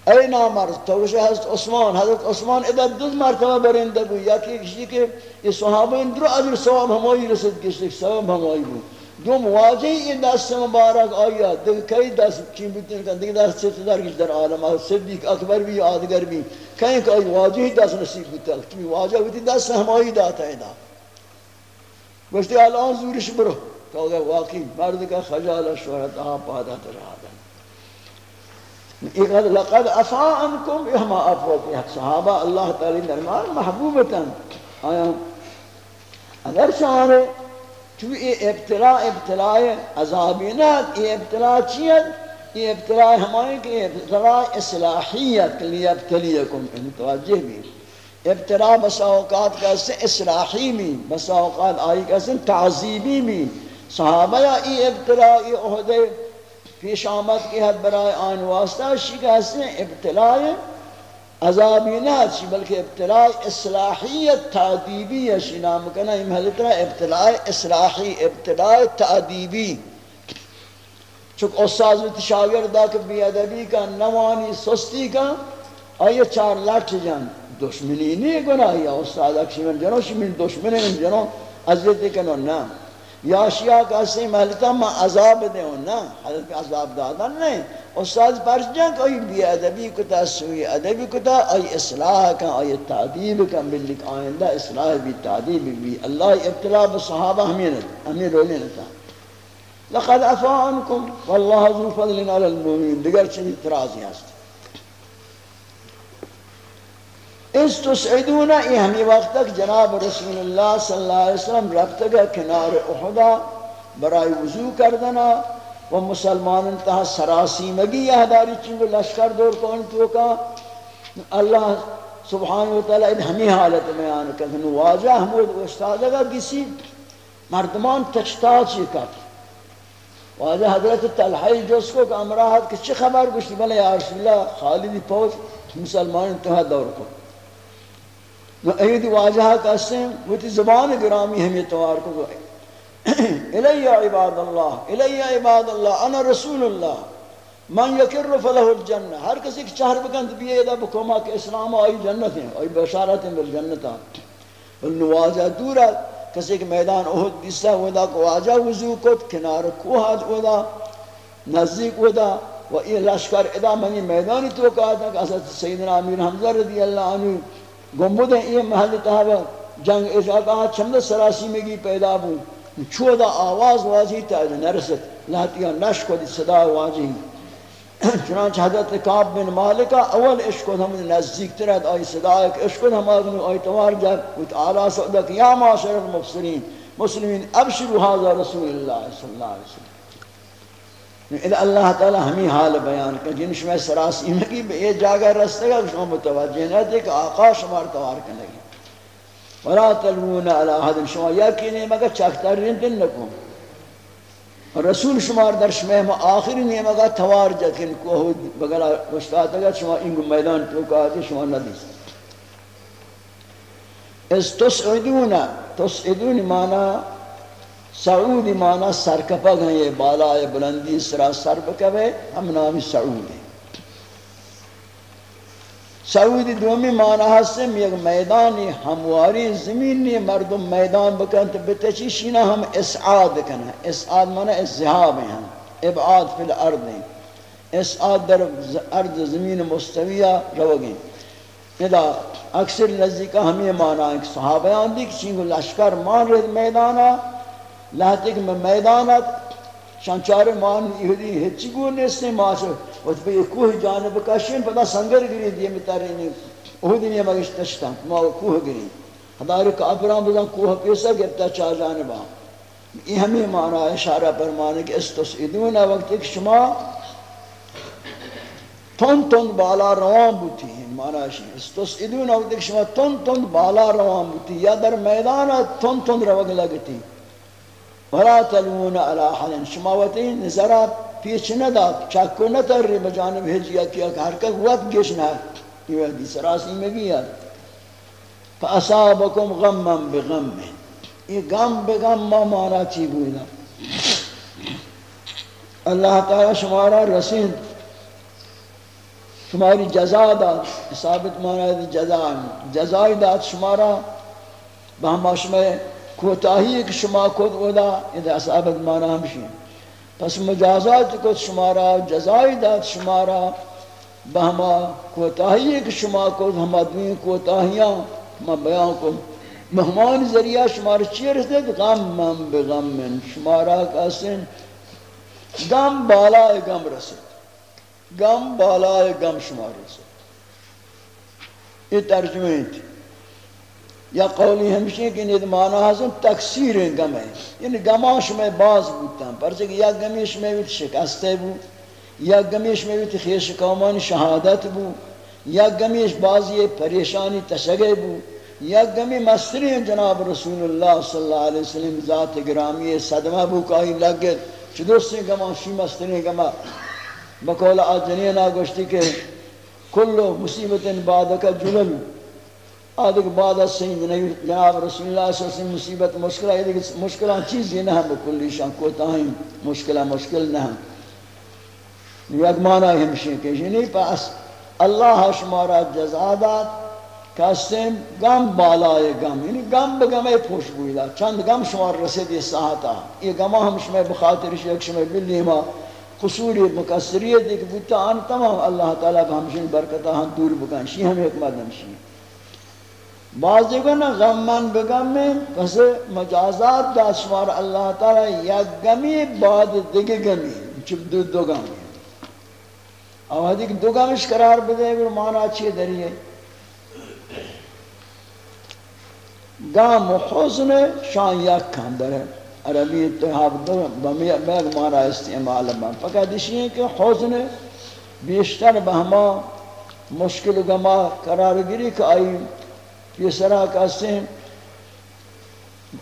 ای نامرد توش حضرت عثمان حضرت عثمان ادا دو مرتبه برنده بود. یکی کشی که صحابه این درو اجر سوام همایی رسد گشتک سوام همایی بود. دو مواجه این دست مبارک آیا دیگه کئی دست چین بیتن کن دیگه دست چه در در عالم؟ صدیق اکبر بھی آدگر بھی کہیں کہ آئی واجه دست نصیب بیتن چون واجه بیتی دست ہمائی داتا دا گوشتی الان زورش برو. تو اگر واقعی مرد کا خجال شہرت آن پادا ترہا دا ایک لقد افا انکم احما افوا کی حق. صحابہ اللہ تعالی درمان محبوبتا آیا؟ اگر شاہرے تو یہ ابتلا ابتلا عذابینات یہ ابتلا چیت، یہ ابتلا ہمائیں کہ ابتلا اصلاحیت لیبتلیکم ان یعنی توجہ بھی۔ ابتلا بسا اوقات کا سے اصلاحی بھی بسا اوقات آئی کا سے تعذیبی بھی۔ صحابہ یا ای ابتلا ای عہدے، پیش آمد کی حد برائے آن واسطہ شکا سے ابتلا عذابی نہ چی، بلکہ ابتلاء اصلاحیت، تعدیبی ہے شی نام کنا امہل طرح ابتلاء اصلاحی، ابتلاء تعدیبی۔ چک استاذ و تشاگر دا کہ بی ادبی کا، نوانی سستی کا، آئیے چار لٹ جان۔ دشمنی نہیں گناہ یا استاذ اکشی من جنو، شی من دشمنی من جنو عزیزی کنو نا یا شیعہ کا سی محلتا ما عذاب دے نا حضرت عذاب دادا نہیں استاد پرس جان کوئی بی ادبی کتا سوی ادبی کتا ای اصلاح کا ای تعدیب کا ملک آئندہ اصلاح بھی تعدیب بھی۔ اللہ ابتلاء بصحابہ ہمیں ہمیں رولے نتا لقد عفا عنکم واللہ ذو فضل علی المؤمنین دیگر چنی ترازی ہست اس تسعدونا ای ہمی وقت تک جناب رسول اللہ صلی اللہ علیہ وسلم ربط رفتگا کنار احدا برای وضو کردنا و مسلمان انتہا سراسی مگی یہ داری چنگو لشکر دور کون تو کا اللہ سبحانہ وتعالی ان ہمی حالت میں آنے کہ واجہ حمود استاد کا کسی مردمان تچتا چی کر۔ واجہ حضرت تلحی جس کو کہ امراحت کہ چی خبر گوشتی بلے یا رسول اللہ، خالدی پوچ مسلمان انتہا دور کو ایدی واجہ کا سن وہ تی زبان گرامی ہمیں توار کو گئے *clears throat* الی عباد اللہ الی عباد اللہ، انا رسول اللہ، من یکر فلہ الجنہ۔ ہر کسی کی چہر بکند بھی ایدہ بکوما کہ اسلام آئی جنت ہیں، آئی بشارت ہیں بالجنت ہیں۔ واجہ دورا کسی کے میدان احد دیسا ودا کو واجہ وضو کت، کنار کوہاد ودا نزدیک ودا و این لشکر ادا منی میدانی تو کہا تھا کہ حضرت سیدنا امیر حمزہ رضی اللہ عنہ گمبد یہ محل تحابہ جنگ ازا کہا چمد سراسی میں گی پیدا بھوں چودا آواز واضحی تا نرست لہتیا نشک و صدا واضحی چنانچہ حضرت کعب بن مالکہ اول عشق ہم نزدیک ترد آئی صدا ایک عشق ہم آگنو آئی توار جب وتعالی سعودک یا معاشر المفسرین مسلمین ابشروا حاضر رسول اللہ صلی اللہ علیہ وسلم۔ إذا اللہ تعالی ہمیں حال بیان کر جنش میں سراسی میں کی یہ جاگہ رستے گا شما متوجہ نہ دے کہ آقا شمار توار کرنے لگی ولا تلوون على احد شما یقین مگر چاکتر رندن نکو رسول شمار در شما ما آخری نہیں مگر توار جکن کو بغلا گشتات اگر شما این میدان تو کا شما ندیس اس تسعدون تسعدون معنی سعود معنی سرکپا گئے یہ بالا بلندی سرا سر بکوے ہم نامی سعود ہیں۔ سعود دومی معنی ہستم یک میدانی ہمواری زمینی مردم میدان بکن تو بتچی شینا ہم اسعاد کنا اسعاد معنی ازحاب ہیں۔ ابعاد فی الارض ہیں۔ اسعاد در ارض زمین مستویہ روگیں ادا اکثر نزدیکہ ہمیں معنی ہے کہ صحابیان دی کسی کو لشکر مان رہے میدانا لہتے کہ میں میدانت شانچار مان یہودی ہچی گو نیستے ماشو وقت پہ یہ کوہ جانب کشین پتا سنگر گری دیئے متاری نہیں اوہ دنیا مگش تشتا ما کوہ گری ہدار کافران بزن کوہ پیسا گرتا چاہ جانبا یہ ہمیں معنی اشارہ پر معنی کہ استسعدون وقت ایک شما تن تن بالا روان بوتی ہیں معنی شی استسعدون وقت ایک شما تن تن بالا روان بوتی یا در میدان تن تن روگ لگتی. ہیں ولا تلون على حل شما وقتی نظرات پیچ نہ داد چاکو نہ تر ری بجانب کہ ہر کا وقت گشنا یہ حدیث راسی میں بھی ہے غما بغم. یہ غم بغم ما مارا چی بولا اللہ تعالی شمارا رسید. شماری جزا داد. ثابت مانا جزا. جزائی داد شمارا بہما شما کوتاہی ایک شما کود ودا یہ ثابت مانا ہمشین پس مجازات کو شمارا جزائی داد شمارا بہما کوتاہی ایک شما کو ہم آدمی کوتاہیاں ہم بیان کو مہمان ذریعہ شمار چیر سے غم من بغم من۔ شمارا کا سن غم بالا غم رسد غم بالا غم شمار رسد یہ ترجمہ تھی یا قولی ہمشی کہ نید معنی حسن تکثیر گم ہے یعنی گماش میں باز بودتا ہم پرچہ کہ یا گمیش میں بھی شکستے بو، یا گمیش میں بھی خیش قومان شہادت بو، یا گمیش بازی پریشانی تشگے بو، یا گمی مستری جناب رسول اللہ صلی اللہ علیہ وسلم ذات گرامی صدمہ بو کائی لگت چدرسی گما شی مستری گما بقول آجنین آگوشتی کہ کلو مصیبت بعد کا جلل بعد از سین جناب رسول اللہ صلی اللہ علیہ وسلم مصیبت مشکلہ ہے مشکلہ چیز یہ نہ بکلی شان کوتا ہیں مشکلہ مشکل نہ یک معنی ہمشی کہ یہ نہیں پاس اللہ شمارا جزادات کسیم گم بالای گم یعنی گم بگم ای پوش بویدا، چند گم شمار رسید یہ ساعتا یہ گمہ ہم شما بخاطرش یک شما بلیما قصوری مکسریت ایک بوتا آن تمام اللہ تعالیٰ کا ہمشن برکتہ ہم دور بکن، شی ہم ایک مدن بعضی کو نا غم من بگم میں پس مجازات دا شمار اللہ تعالیٰ یک گمی، بعد دیگه گمی چب دو دو گمی. اور حدیق دو گمش قرار بدے گا مانا چیئے دریئے گام و حزن شان یک کم در عربی اتحاب دو بیگ مانا استعمال بان فقط اسی ہے کہ حزن بیشتر بہما مشکل گما قرار گری کہ آئی یہ پیسرا کہتے ہیں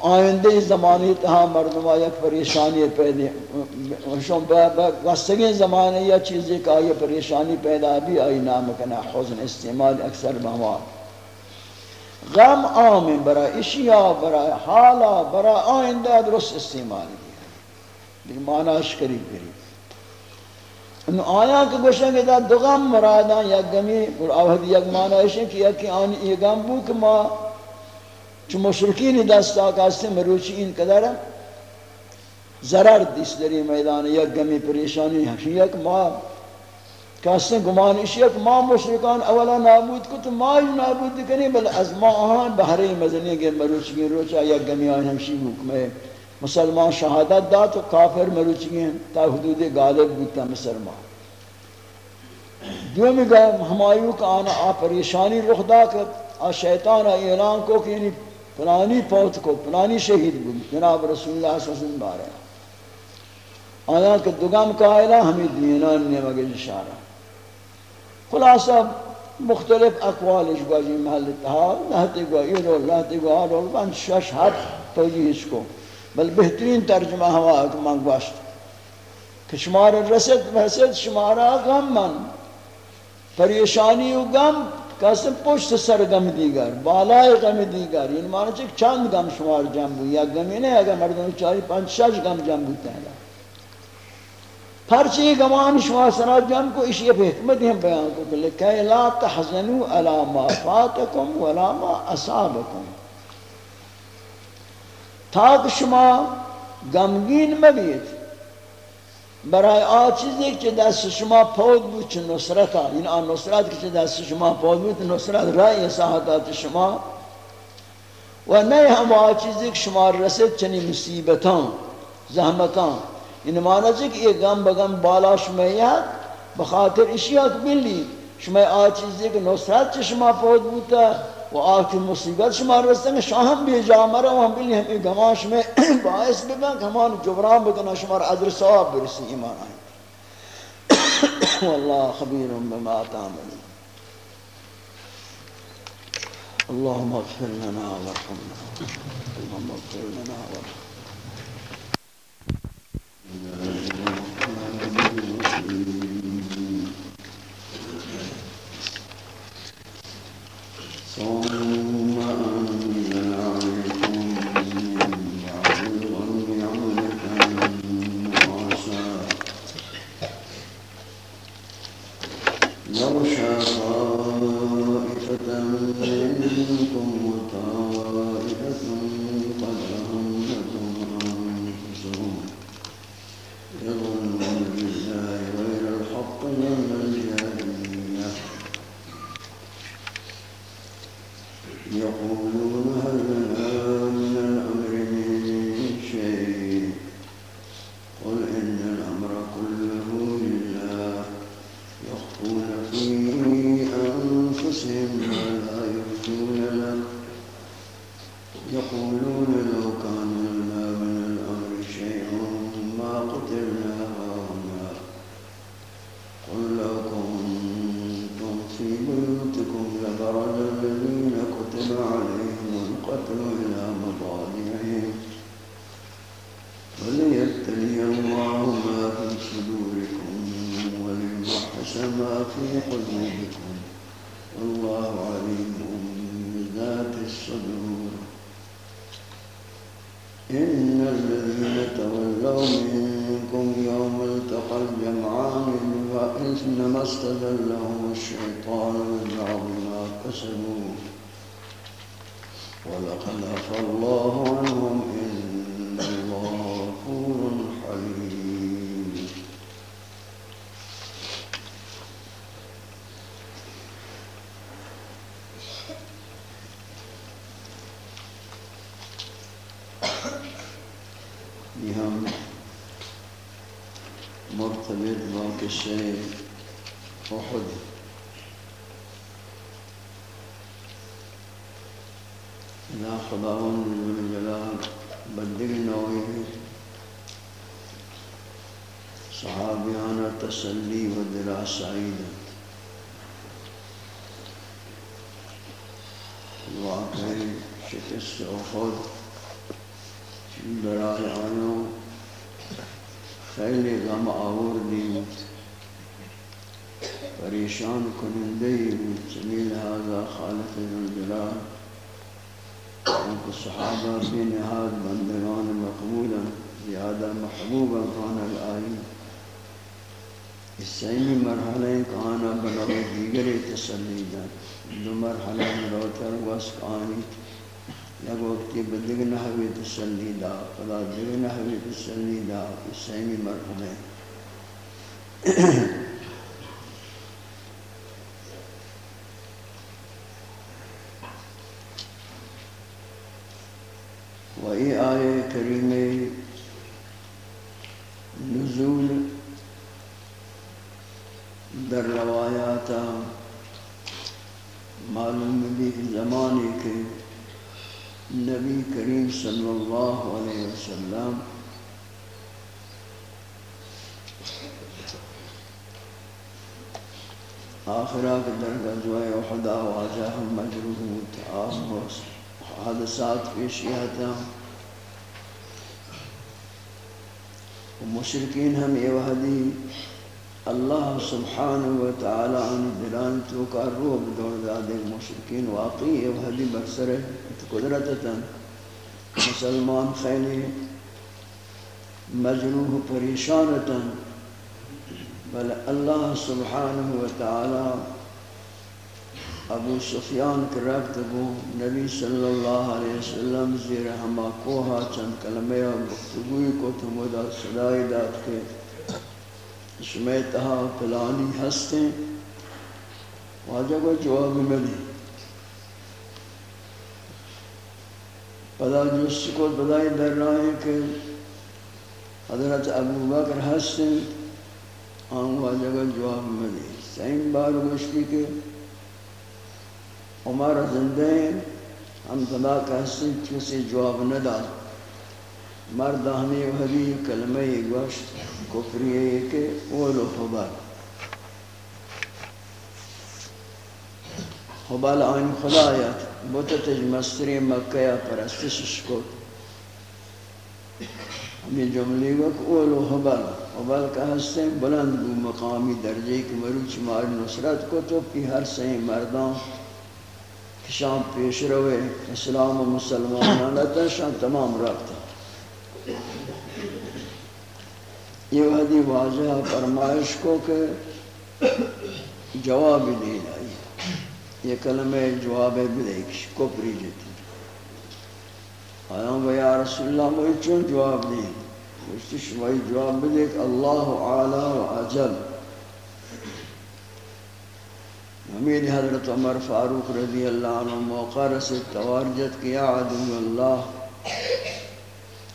آئندہ زمانی تہا مردمہ یک پریشانی پیدا شون وستگی زمانی یا چیزی کا یہ پریشانی پیدا بھی آئی نام کنا حزن استعمال اکثر بہما غم آمین برای اشیاء برای حالا برای آئندہ درست استعمال کیا۔ لیکن معناش قریب قریب آیا کہ گوشن کہ دو غم مرادان یک گمی اور آوہد یک معناش ہے کہ یکی آنی یہ غم بو کہ ما چو مشرکین دستا کاستے مروچی این قدر ضرر دیس دری میدان یک گمی پریشانی ہے یک ما کہتے گمان اشیاء کہ ما مشرکان اولا نابود کو تو ما ہی نابود کنی بل از ما آہان بحری مزنی کے مروچگی روچا یا گمی آئین ہمشی حکم ہے مسلمان شہادت دا تو کافر مروچگی تا حدود غالب بودتا مسلمان۔ جو میں گئے ہمایوں کا آنا آ پریشانی رخ دا کر، آ شیطان اعلان کو کہ یعنی پلانی پوت کو پلانی شہید بود جناب رسول اللہ صلی اللہ علیہ وسلم بارے۔ آیا کہ دگم قائلہ ہمیں دینان نے مگل اشارہ۔ خلاصہ، مختلف اقوالش گوی محل اتحاد لہتی گو ایرو لہتی گو آرو من شش حد توجیہش کو۔ بل بہترین ترجمہ ہوا کہ من گوشت کہ شمار رسد رسد شمارا غم من۔ پریشانی و غم، قسم پشت سر غم دیگر، بالای غم دیگر۔ یعنی معنی چک چند غم شمار جمع بود یا غمی نہیں اگر مردم چاری پانچ شش غم جمع بود تہلا پرچی گمان شما سنا جان کو اسی پہ حکمت ہم بیان کو کہ لکھے لا تحزنوا علی ما فاتکم ولا ما اصابکم۔ تاک شما غمگین مبید. برای آ چیزی که دست شما پود بود چه نصرت ها این آن نصرت که دست شما پود بود نصرت رای ساعتات شما. و نه هم آ چیزی که شما رسید چنین مصیبتان زحمتان. این معنی کہ یہ غم بغم بالا شمیات بخاطر اشیاء بلی شما آچیزی کہ نصرت شما پود بوتا و آتی مصیبت شما رستے میں شاہم بھی جامرہ و ہم بلی ہم گمان شما *clears throat* باعث ببن کہ ہمان جبران بکنا شما را عدر ثواب برسی ایمان آئیں *clears throat* واللہ خبیر بما تعمل اللهم اغفر لنا وارحمنا اللهم اغفر لنا وارحمنا Som ما في قلوبكم. والله عليم بذات الصدور. إن الذين تولوا منكم يوم التقى الجمعان فإنما استذلهم الشيطان ببعض ما كسبوا ولقد عفى الله عنهم إن خذ لا خداون من جلال بدلنا ويه صحابيانا تسلي ودلا سعيدا واقعی شکست احد برای آنو خیلی غم آوردیم. پریشان کننده بود. جمیل هذا خالق الجلال. انکو صحابہ بی نهاد بندگان مقبولا زیادہ محبوبا کان الآئی اس سیمی مرحلہ کانا بنو دیگر تسلی دن دو مرحلہ مروتر واسق آنی. یک وقتی بدگ نحوی تسلی دا. خدا دگ نحوی تسلی دا. اس سیمی مرحلہ الكريمة نزول در روايات معلوم به الزمان كي النبي كريم صلى الله عليه وسلم. آخرات درجة جوية وحدها واجهة مجروح هذا حادثات في شيئتها مشرقین ہم یہ وحدی اللہ سبحانہ و تعالی عن دلان تو کا روب دور دادے مشرقین واقعی یہ وحدی برسر قدرتتا مسلمان خیلی مجروح پریشانتا. بل اللہ سبحانہ و تعالی ابو سفیان کے رکھت بو نبی صلی اللہ علیہ وسلم زیر ہما کوہا چند کلمہ گفتگوی کو تمودا صدای داد کے شمیتہا پلانی ہستیں واجہ کو جواب ملی۔ پدا جس کو بدائی در رہے کہ حضرت ابو بکر ہستیں، آن واجہ کو جواب ملی۔ سین بار گوشتی کہ عمر زندہ ہیں ہم خدا کا حسن کسی جواب نہ داد۔ مرد ہمیں وحبی کلمہ گوشت، کفری ہے کہ اولو حبال حبال آئین خدا آیات بوتتج مستری مکہ پرستشش کو۔ ہمیں جملی وقت اولو حبال حبال کا حسن بلند بو مقامی درجے کی مروچ مار نصرت کو تو پی ہر سہیں مردان شام پیش روے، اسلام و مسلمان آتا شام تمام رکھتا یہ وحدی واضح فرمائش کو کہ جواب نہیں لائی۔ یہ کلمہ جواب بلیکش کپری جتی آیا ہوں یا رسول اللہ، مجھے چون جواب نہیں مجھتی شمائی جواب بلیک، اللہ عالی و عجل امید حضرت عمر فاروق رضی اللہ عنہ موقع رسید توارجت کیا عدو اللہ،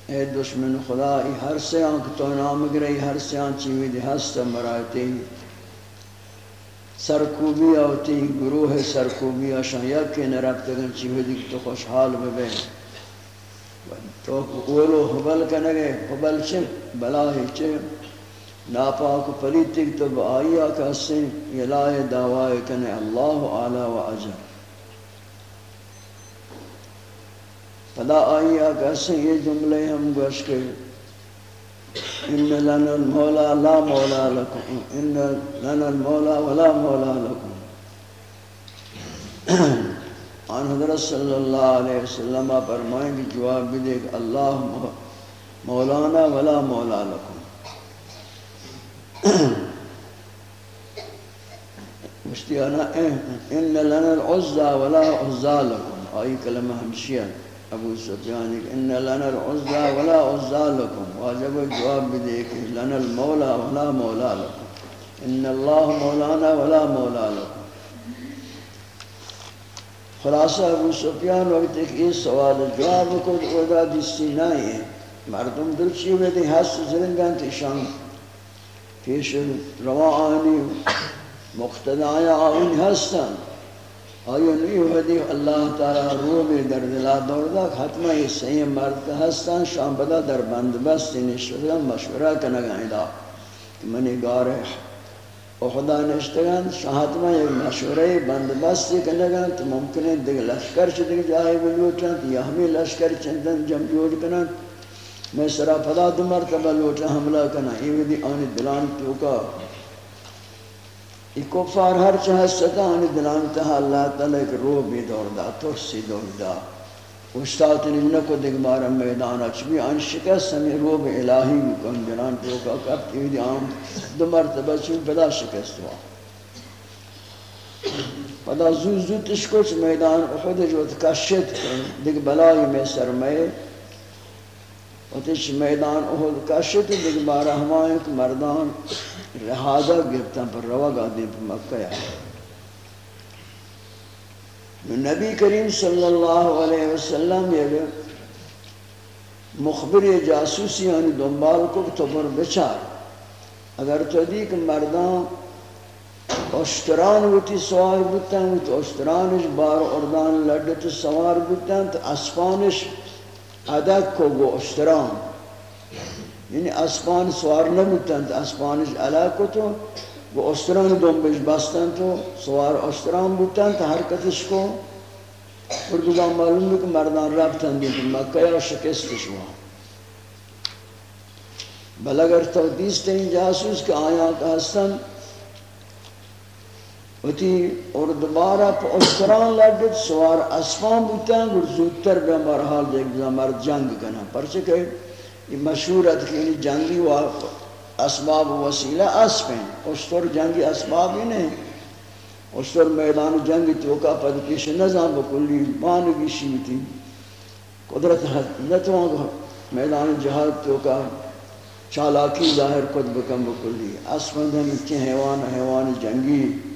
اے دشمن خدا، ای ہر سے آنکھ تو نام گرئی ہر سے آنکھ چیوی دی ہست مرائیتی سرکوبی آتی گروہ سرکوبی آشان یکی نرابتگن چیوی دی تو خوشحال ببین تو اولو حبل کنگے حبل چھ بلاہی چھ ناپاک پلیتی تو آئیا کسی یہ لائے دعوائے کنے اللہ علا و عجل۔ پدا آئیا کسی یہ جملے ہم گوش کے۔ ان لنا المولا لا مولا لكم ان لنا المولا ولا مولا لكم آن حضرت صلی اللہ علیہ وسلم فرمائیں کہ جواب بھی دے کہ اللہ مولانا ولا مولا لکم۔ *coughs* مشتیانا ان لنا العزا ولا عزا لکم آئی کلمہ ہمشیہ ابو سفیان ان لنا العزا ولا عزا لکم واجب جواب دے کہ لنا المولا ولا مولا لکم ان اللہ مولانا ولا مولا لکم خلاصہ ابو سفیان وقت ایک سوال جواب کو ادا دستی نہیں مردم دلچی ہوئے تھی حس زرنگان تھی شان پیش روا آنی آئین ہستن۔ آئیو نہیں ہوئے تھی اللہ تعالی روح میں در دلا دوردہ ختمہ یہ صحیح مرد کا ہستن۔ شان بدا در بند بستی نشتگان مشورہ کنگائیں دا کہ منی گارے و خدا نشتگان شاہت میں ایک مشورے بند بستی کنگان تو ممکن ہے دیکھ لشکر چھ دیکھ جائے بلوٹن تو یہ ہمیں لشکر چندن جم جوڑ کنن میں سرا پدا دو مرتبہ لوٹا حملہ کنا یہ دی آنی دلان توکا یہ کفار ہر چاہ ستا آنی دلان تہا اللہ تعالیٰ ایک روح بھی دور دا، ترسی دور دا۔ استاد نکو دیکھ بارا میدان اچھی آن شکست، ہمیں روب الہی کن جنان توکا کب تیوی آن دو مرتبہ چون پدا شکست ہوا۔ پدا زو زو تشکوچ میدان احد جو تکشت کن دیکھ بلائی میں سرمائے و میدان احد کشت دیکھ بارا ہمائیں کہ مردان رہادہ گرتا پر روگا دیں پر مکہ آئے نبی کریم صلی اللہ علیہ وسلم یہ مخبر جاسوسی یعنی دنبال کو تو بر بچار۔ اگر تو دیکھ مردان اشتران ہوتی سوار بودتن تو اشترانش بار اردان لڑت سوار بودتن تو اسفانش عدد کو گو اشتران. یعنی اسفان سوار نبودتن تو اسفانش کو تو وہ اشتران دنبش بستن تو، سوار اشتران بودتن تو حرکتش کو. اور معلوم ہے کہ مردان رابطن دی تو مکہ یا شکستش ہوا بل اگر تقدیس تین جاسوس کے آیا کہ حسن وتی اور دوبارہ پا اشتران لڑت سوار اسفان بودتن اور زودتر بے مرحال دیکھ مرد جنگ کنا۔ پرچہ یہ مشہور ہے کہ یعنی جنگی واقع اسباب وسیلہ اسب ہیں۔ جنگی اسباب ہی نہیں۔ اشتر میدان جنگی توکا پد پیش نظام بکلی مانگی شیتی قدرت نتوان میدان جہاد توکا چالاکی ظاہر کد بکم بکلی اسب ہم کی حیوان حیوان جنگی۔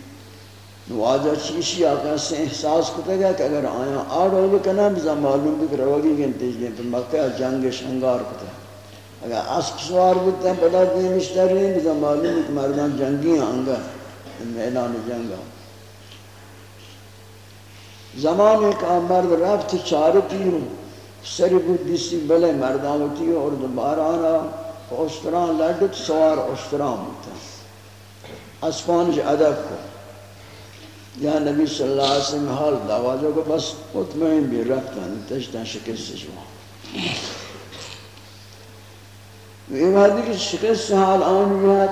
نواجہ چیشی آقا سے احساس کتا گیا کہ اگر آیا آڑ ہو کنا بزا معلوم بک روگی گنتیج گئے پر مکہ جنگ شنگار کتا اگر اسب سوار بودتا ہے بڑا دین مشتر نہیں، بزا معلوم ہے کہ مردان جنگی آنگا میدان جنگا زمان ایک مرد رفت چارتی سری بود دیسی بلے مردان ہوتی اور دوبارہ آنا اشتران لڑت سوار اشتران بودتا اسفانج ادب کو۔ یا نبی صلی اللہ علیہ وسلم حال جو کو بس مطمئن بھی رفتن تشتن شکست شما۔ این حدی که شکست حال آن میاد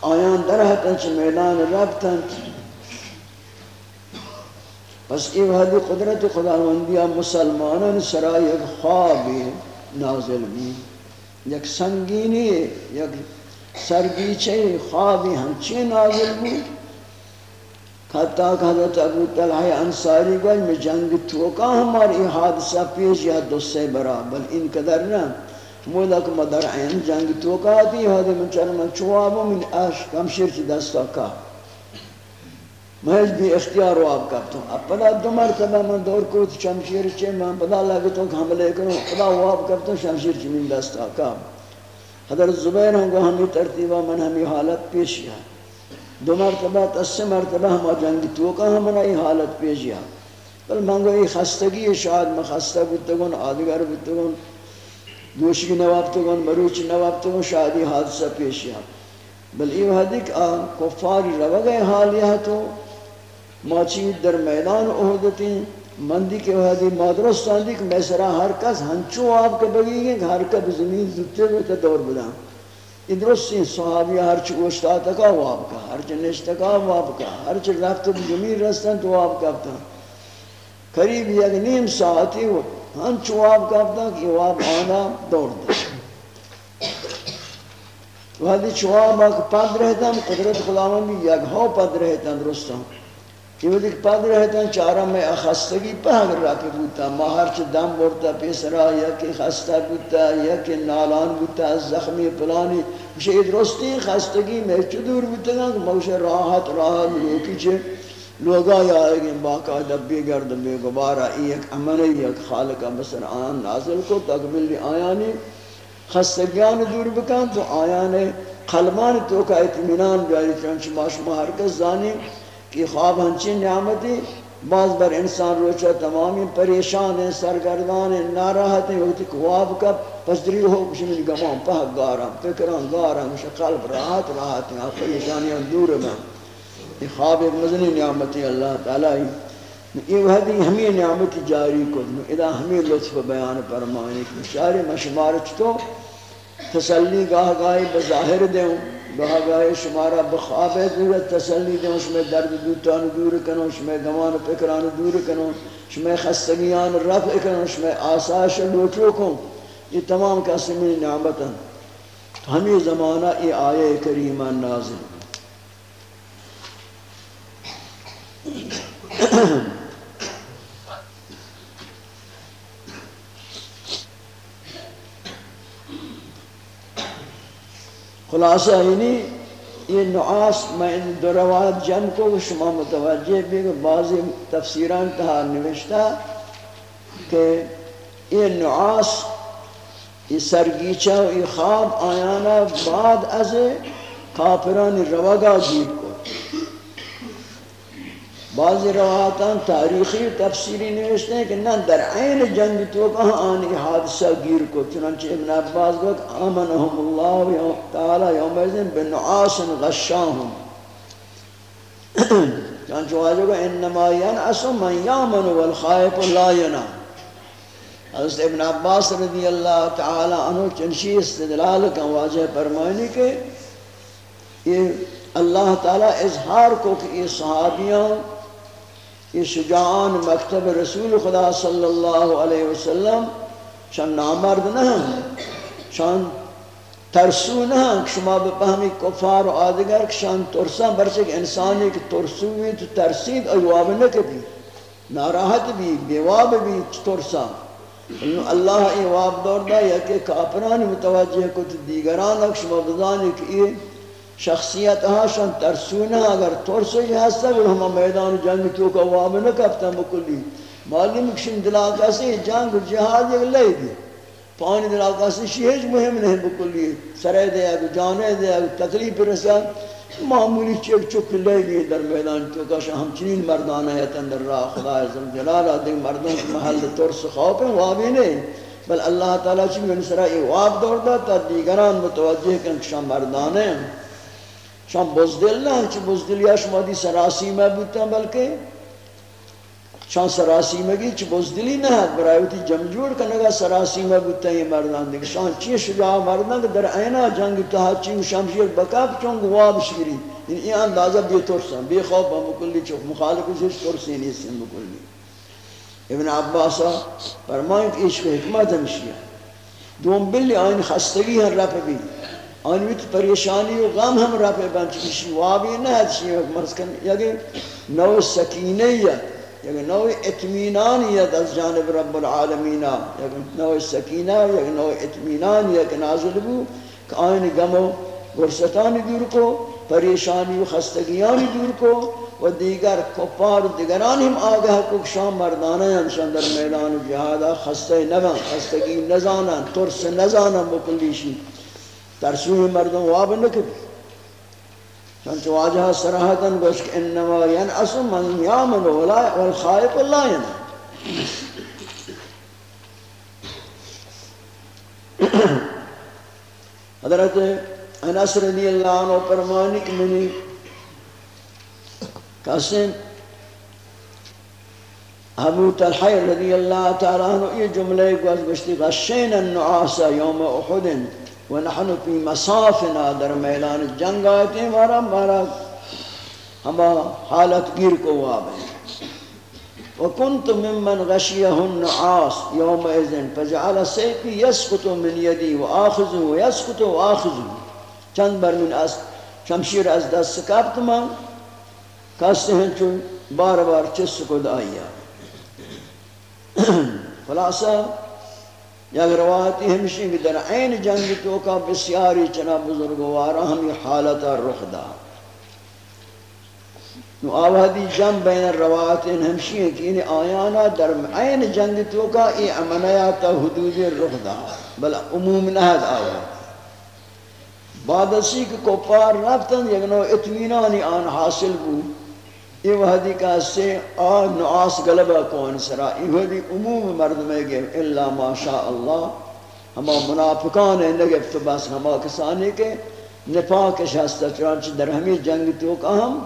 آیان در حتن چه میلان رفتن بس این حدی قدرت خداوندی مسلمانان سرای خوابی نازل بی یک سنگینی یک سرگیچے خوابی ہمچی نازل بھی حتیٰ کہ حضرت ابو طلحہ انصاری گوئی میں جنگ توکا ہماری حادثہ پیش یا دو سے برا بل ان قدر نا مولا کہ مدر عین جنگ توکا دی حضرت من چرم چوابو من اش کمشیر چی دستا کا محض بھی اختیار و کرتا ہوں اب پدا دو مرتبہ من دور کو شمشیر چی؟ من پدا لگتا ہوں حملے کروں پدا واب کرتا ہوں شمشیر چی من دستا کا حضرت زبیر ہوں گو ہمیں ترتیبہ من ہمیں حالت پیش یا دو مرتبہ تس مرتبہ ہم جنگ تو کا ہم نے حالت پیش یا بل منگو یہ خستگی، شاید میں خستہ بتگون آدگر بتگون دوشی نوابتگون مروچ نوابتگون شاید یہ حادثہ پیش یا بل یہ حدی کہ کفار رو گئے تو ما چید در میدان احدتی مندی کے وحدی مادرس ساندی کہ میں سرا ہر کس ہنچو آپ کے بگی گئے کہ ہر کس زمین زدتے ہوئے تا دور بدا یہ درست ہیں، صحابی ہر چی گوشتا تکا وہ آپ کا، ہر چی نشتکا وہ آپ کا، ہر چی رفت زمین رستن تو آپ کا اپتا قریب یک نیم ساعتی ہو ہنچو آپ کا اپتا کہ وہ آپ آنا دور دا وحدی چواب آکھ پد رہتا ہم، قدرت خداوند بھی یک ہاں ہو پد رہتا درستان کہ وہ دیکھ پد رہتا ہیں چارہ میں خستگی پہنگ رکھ بوتا ماہر چھ دم بورتا پیسرا یا کہ خستہ بوتا، یا کہ نالان بوتا، زخمی پلانی مجھے درستی خستگی میں چدور بوتا گا کہ مجھے راحت راحت لوکی چھ لوگا یا آئے باقاعدہ گرد بے گبارا ایک امن ایک خالقہ بسر آن نازل کو تقبل آیانی۔ خستگیان دور بکن تو آیان قلمان تو کا اتمنان بیاری، چنچ ماشما ہر کس زانی۔ کہ خواب ہنچی نعمتی بعض بر انسان روچا تمامی پریشان ہیں، سرگردان ہیں، ناراحت ہیں، وقتی خواب کا پس دری ہو کچھ من گمان پہ گارم، فکران گارم مجھے قلب راحت راحت ہیں آپ پریشانیاں دور میں یہ خواب ایک مزنی نعمتی اللہ تعالی یہ وحدی ہمیں نعمت جاری کو ادا ہمیں لطف بیان فرمائنے کی شاری مشمارچ تو تسلی گاہ گاہی بظاہر دیں۔ گاہ گاہی شمارا بخواب ہے دورت تسلی دیں، اس میں درد دوتان دور کنو اس میں گمان پکران دور کنو اس میں خستگیان رفع کنو اس میں آساش لوٹو کن یہ تمام قسمی نعمت ہیں ہمیں زمانہ، یہ آیے کریمہ نازل۔ خلاصہ یعنی یہ نعاس میں ان دروات جن کو شما متوجہ بھی کہ بعضی تفسیران تہا نوشتا کہ یہ نعاس، یہ سرگیچہ، یہ خواب آیانا بعد از کافران روگا جیب بعضی روایتان تاریخی تفسیری نوشتے ہیں کہ نہ در عین جنگ تو کہاں آنی حادثہ گیر کو، چنانچہ ابن عباس کو آمنہم اللہ تعالی یوم ازن بنعاس غشاہم۔ چنانچہ واجہ کو انما ینعس من یامن والخائف لا ینام۔ حضرت ابن عباس رضی اللہ تعالی عنہ چنشی استدلال کا واجہ فرمائنی کہ یہ اللہ تعالی اظہار کو کہ یہ صحابیاں یہ شجاعان مکتب رسول خدا صلی اللہ علیہ وسلم شان نامرد نہ ہیں شان ترسو نہ ہیں شما بفهمی کفار و آدگر شان ترسا برچک انسانی کہ ترسوی تو ترسید ایواب نہ کبھی، ناراحت بھی، بیواب بھی ترسا اللہ ایواب دور دا یا کہ کافرانی متوجہ کچھ دیگران شما بزانی کہ یہ شخصیت ہاشن ترسونا اگر ترسو جی ہستا گر ہما میدان جنگ تو کا واب نہ کپتا مکلی معلوم کشن دلاغا سے جنگ جہاد ایک لے دی پانی دلاغا سے شیج مهم نہیں بکلی. سرے دے اگر جانے دے اگر، تکلیف رسا معمولی چک چک لے گئی در میدان تو کا ہم چنین مردان ہے تندر راہ خدا عزم جلالہ دیکھ مردوں کے محل ترس خوف ہیں وابی نہیں بل اللہ تعالیٰ چی انسرا یہ واب دور دا تا دیگران متوجہ کنکشان مردان ہیں شان بزدل نہ چھ بزدلی شما دی سراسی میں بوتا، بلکہ شان سراسی میں گی چھ بزدلی نہ ہے، برایوتی جم جوڑ کنگا سراسی میں بوتا یہ مردان دیکھ۔ شان چی شجاع مردان در اینا جنگ تہا چی شمشیر بکاب چون گواب شیری۔ یعنی یہ اندازہ بے ترسا بے خوف ہم بکلی چھ مخالق اسے ترسی نہیں سن بکلی۔ ابن عباسہ فرمائیں کہ عشق حکمت ہمشیہ دوم بلی آئین خستگی ہیں رفع بھی۔ آنویت پریشانی و غم ہم رفع بنچ کشی وابی نہ ہے چیئے مرز کن یکی نو سکینیت یکی یعنی نو اتمینانیت از جانب رب العالمین یکی نو سکینہ یکی نو اتمینان یک نازل بو، کہ آئین غم و گرستانی دور کو، پریشانی و خستگیانی دور کو، و دیگر کپار دیگران ہم آگاہ کو شام مردانہ ہیں شان در میدان جہادہ خستے نبن خستگی نزانن ترس نزانن بکلیشی۔ ترسوی مردم واب نکب چونچہ واجہ سراحتاً گوشک انما ینعص من یامن والخائف اللہ ینعص حضرت انس رضی اللہ عنہ فرمانی کہ منی قسم ابو طلحہ رضی اللہ تعالیٰ عنہ یہ جملے کو از گشتی غشین النعاس یوم احد. ونحن فی مسافنا در میلان جنگ آئیتے مارا مارا ہما حالت گیر کو وكنت ممن غشيه النعاس يوم اذن فجعل سيفي يسقط من يدي واخذه ويسقط واخذه چند بر من از شمشیر از دست کبت من کسته ہیں چون بار بار چس کو دایا خلاصہ یک روایتی ہمشی کہ در عین جنگ تو کا بسیاری چنا بزرگوارا ہم یہ حالت رخ دا۔ نو آوادی جم بین الروایت ہمشی ہیں کہ انہیں آیانا در عین جنگ تو کا ای امنیات حدود رخ دا۔ بل عموم نہد آواد بعد اسی کہ کفار رفتن، یک نو اتمینانی آن حاصل بود۔ یہ وحدی کا سے آ نعاس غلبہ کون سرا؟ یہ وحدی عموم مرد میں گئے، الا ما شاء اللہ. ہما منافقان ہیں نگفت بس ہما کسانی کے نفاق شہستہ چرانچہ در ہمیں جنگ تو کا ہم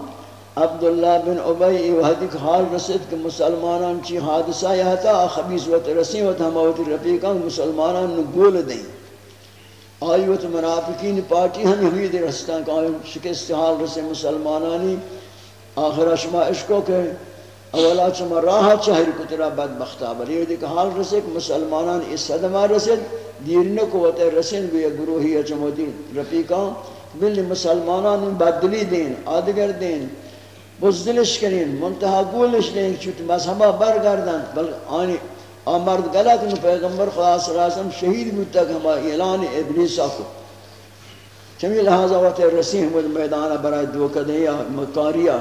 عبداللہ بن عبی یہ وحدی کا حال رسید کہ مسلمانان چی حادثہ یہ تھا خبیص وقت رسیم وقت ہما وقت رفیقان مسلمانان گول دیں. آئی وقت منافقین پارٹی ہم ہمیں رستان کہ شکست حال رسے مسلمانانی آخر شما اشکو کہ اولا چما راہ چاہر کترا بدبختہ بر یہ دیکھ حال رسے کہ مسلمانان اس صدمہ رسید۔ دیرنے کو وطے رسید گویا گروہی چمو دین۔ رفیقان بلی مسلمانان بدلی دین، آدگر دین۔ بزدلش کرین منتحہ گولش دین۔ چوت مذہبہ برگردن۔ بل آنی آمرد گلہ کہ پیغمبر خدا صلی اللہ علیہ وسلم شہید بودتا کہ ہما اعلان ابلیسا کو چمی لہذا وقت رسیم میدان برای دوکہ دیں یا مکاریہ۔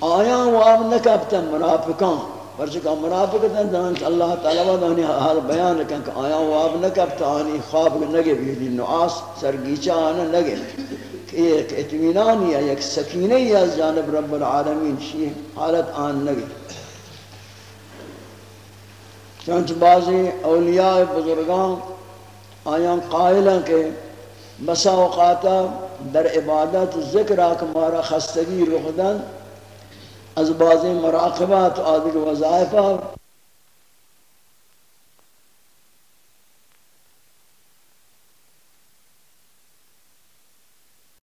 آیا و آب نکبتا منافقان۔ پرچکا منافقتاً دانت اللہ تعالیٰ و دانی حال بیان کن کہ آیا و آب نکبتا آنی خواب نگے بیدی نعاس سرگیچہ آنا نگے ایک اتمینانی یا ایک سکینی یا جانب رب العالمین شیئے حالت آن نگے چونچہ بعضی اولیاء بزرگان آیاں قائلہ کے بسا اوقاتا در عبادت ذکر آکھ مارا خستگی رخدن۔ از بعضی مراقبات آدھگ وظائفہ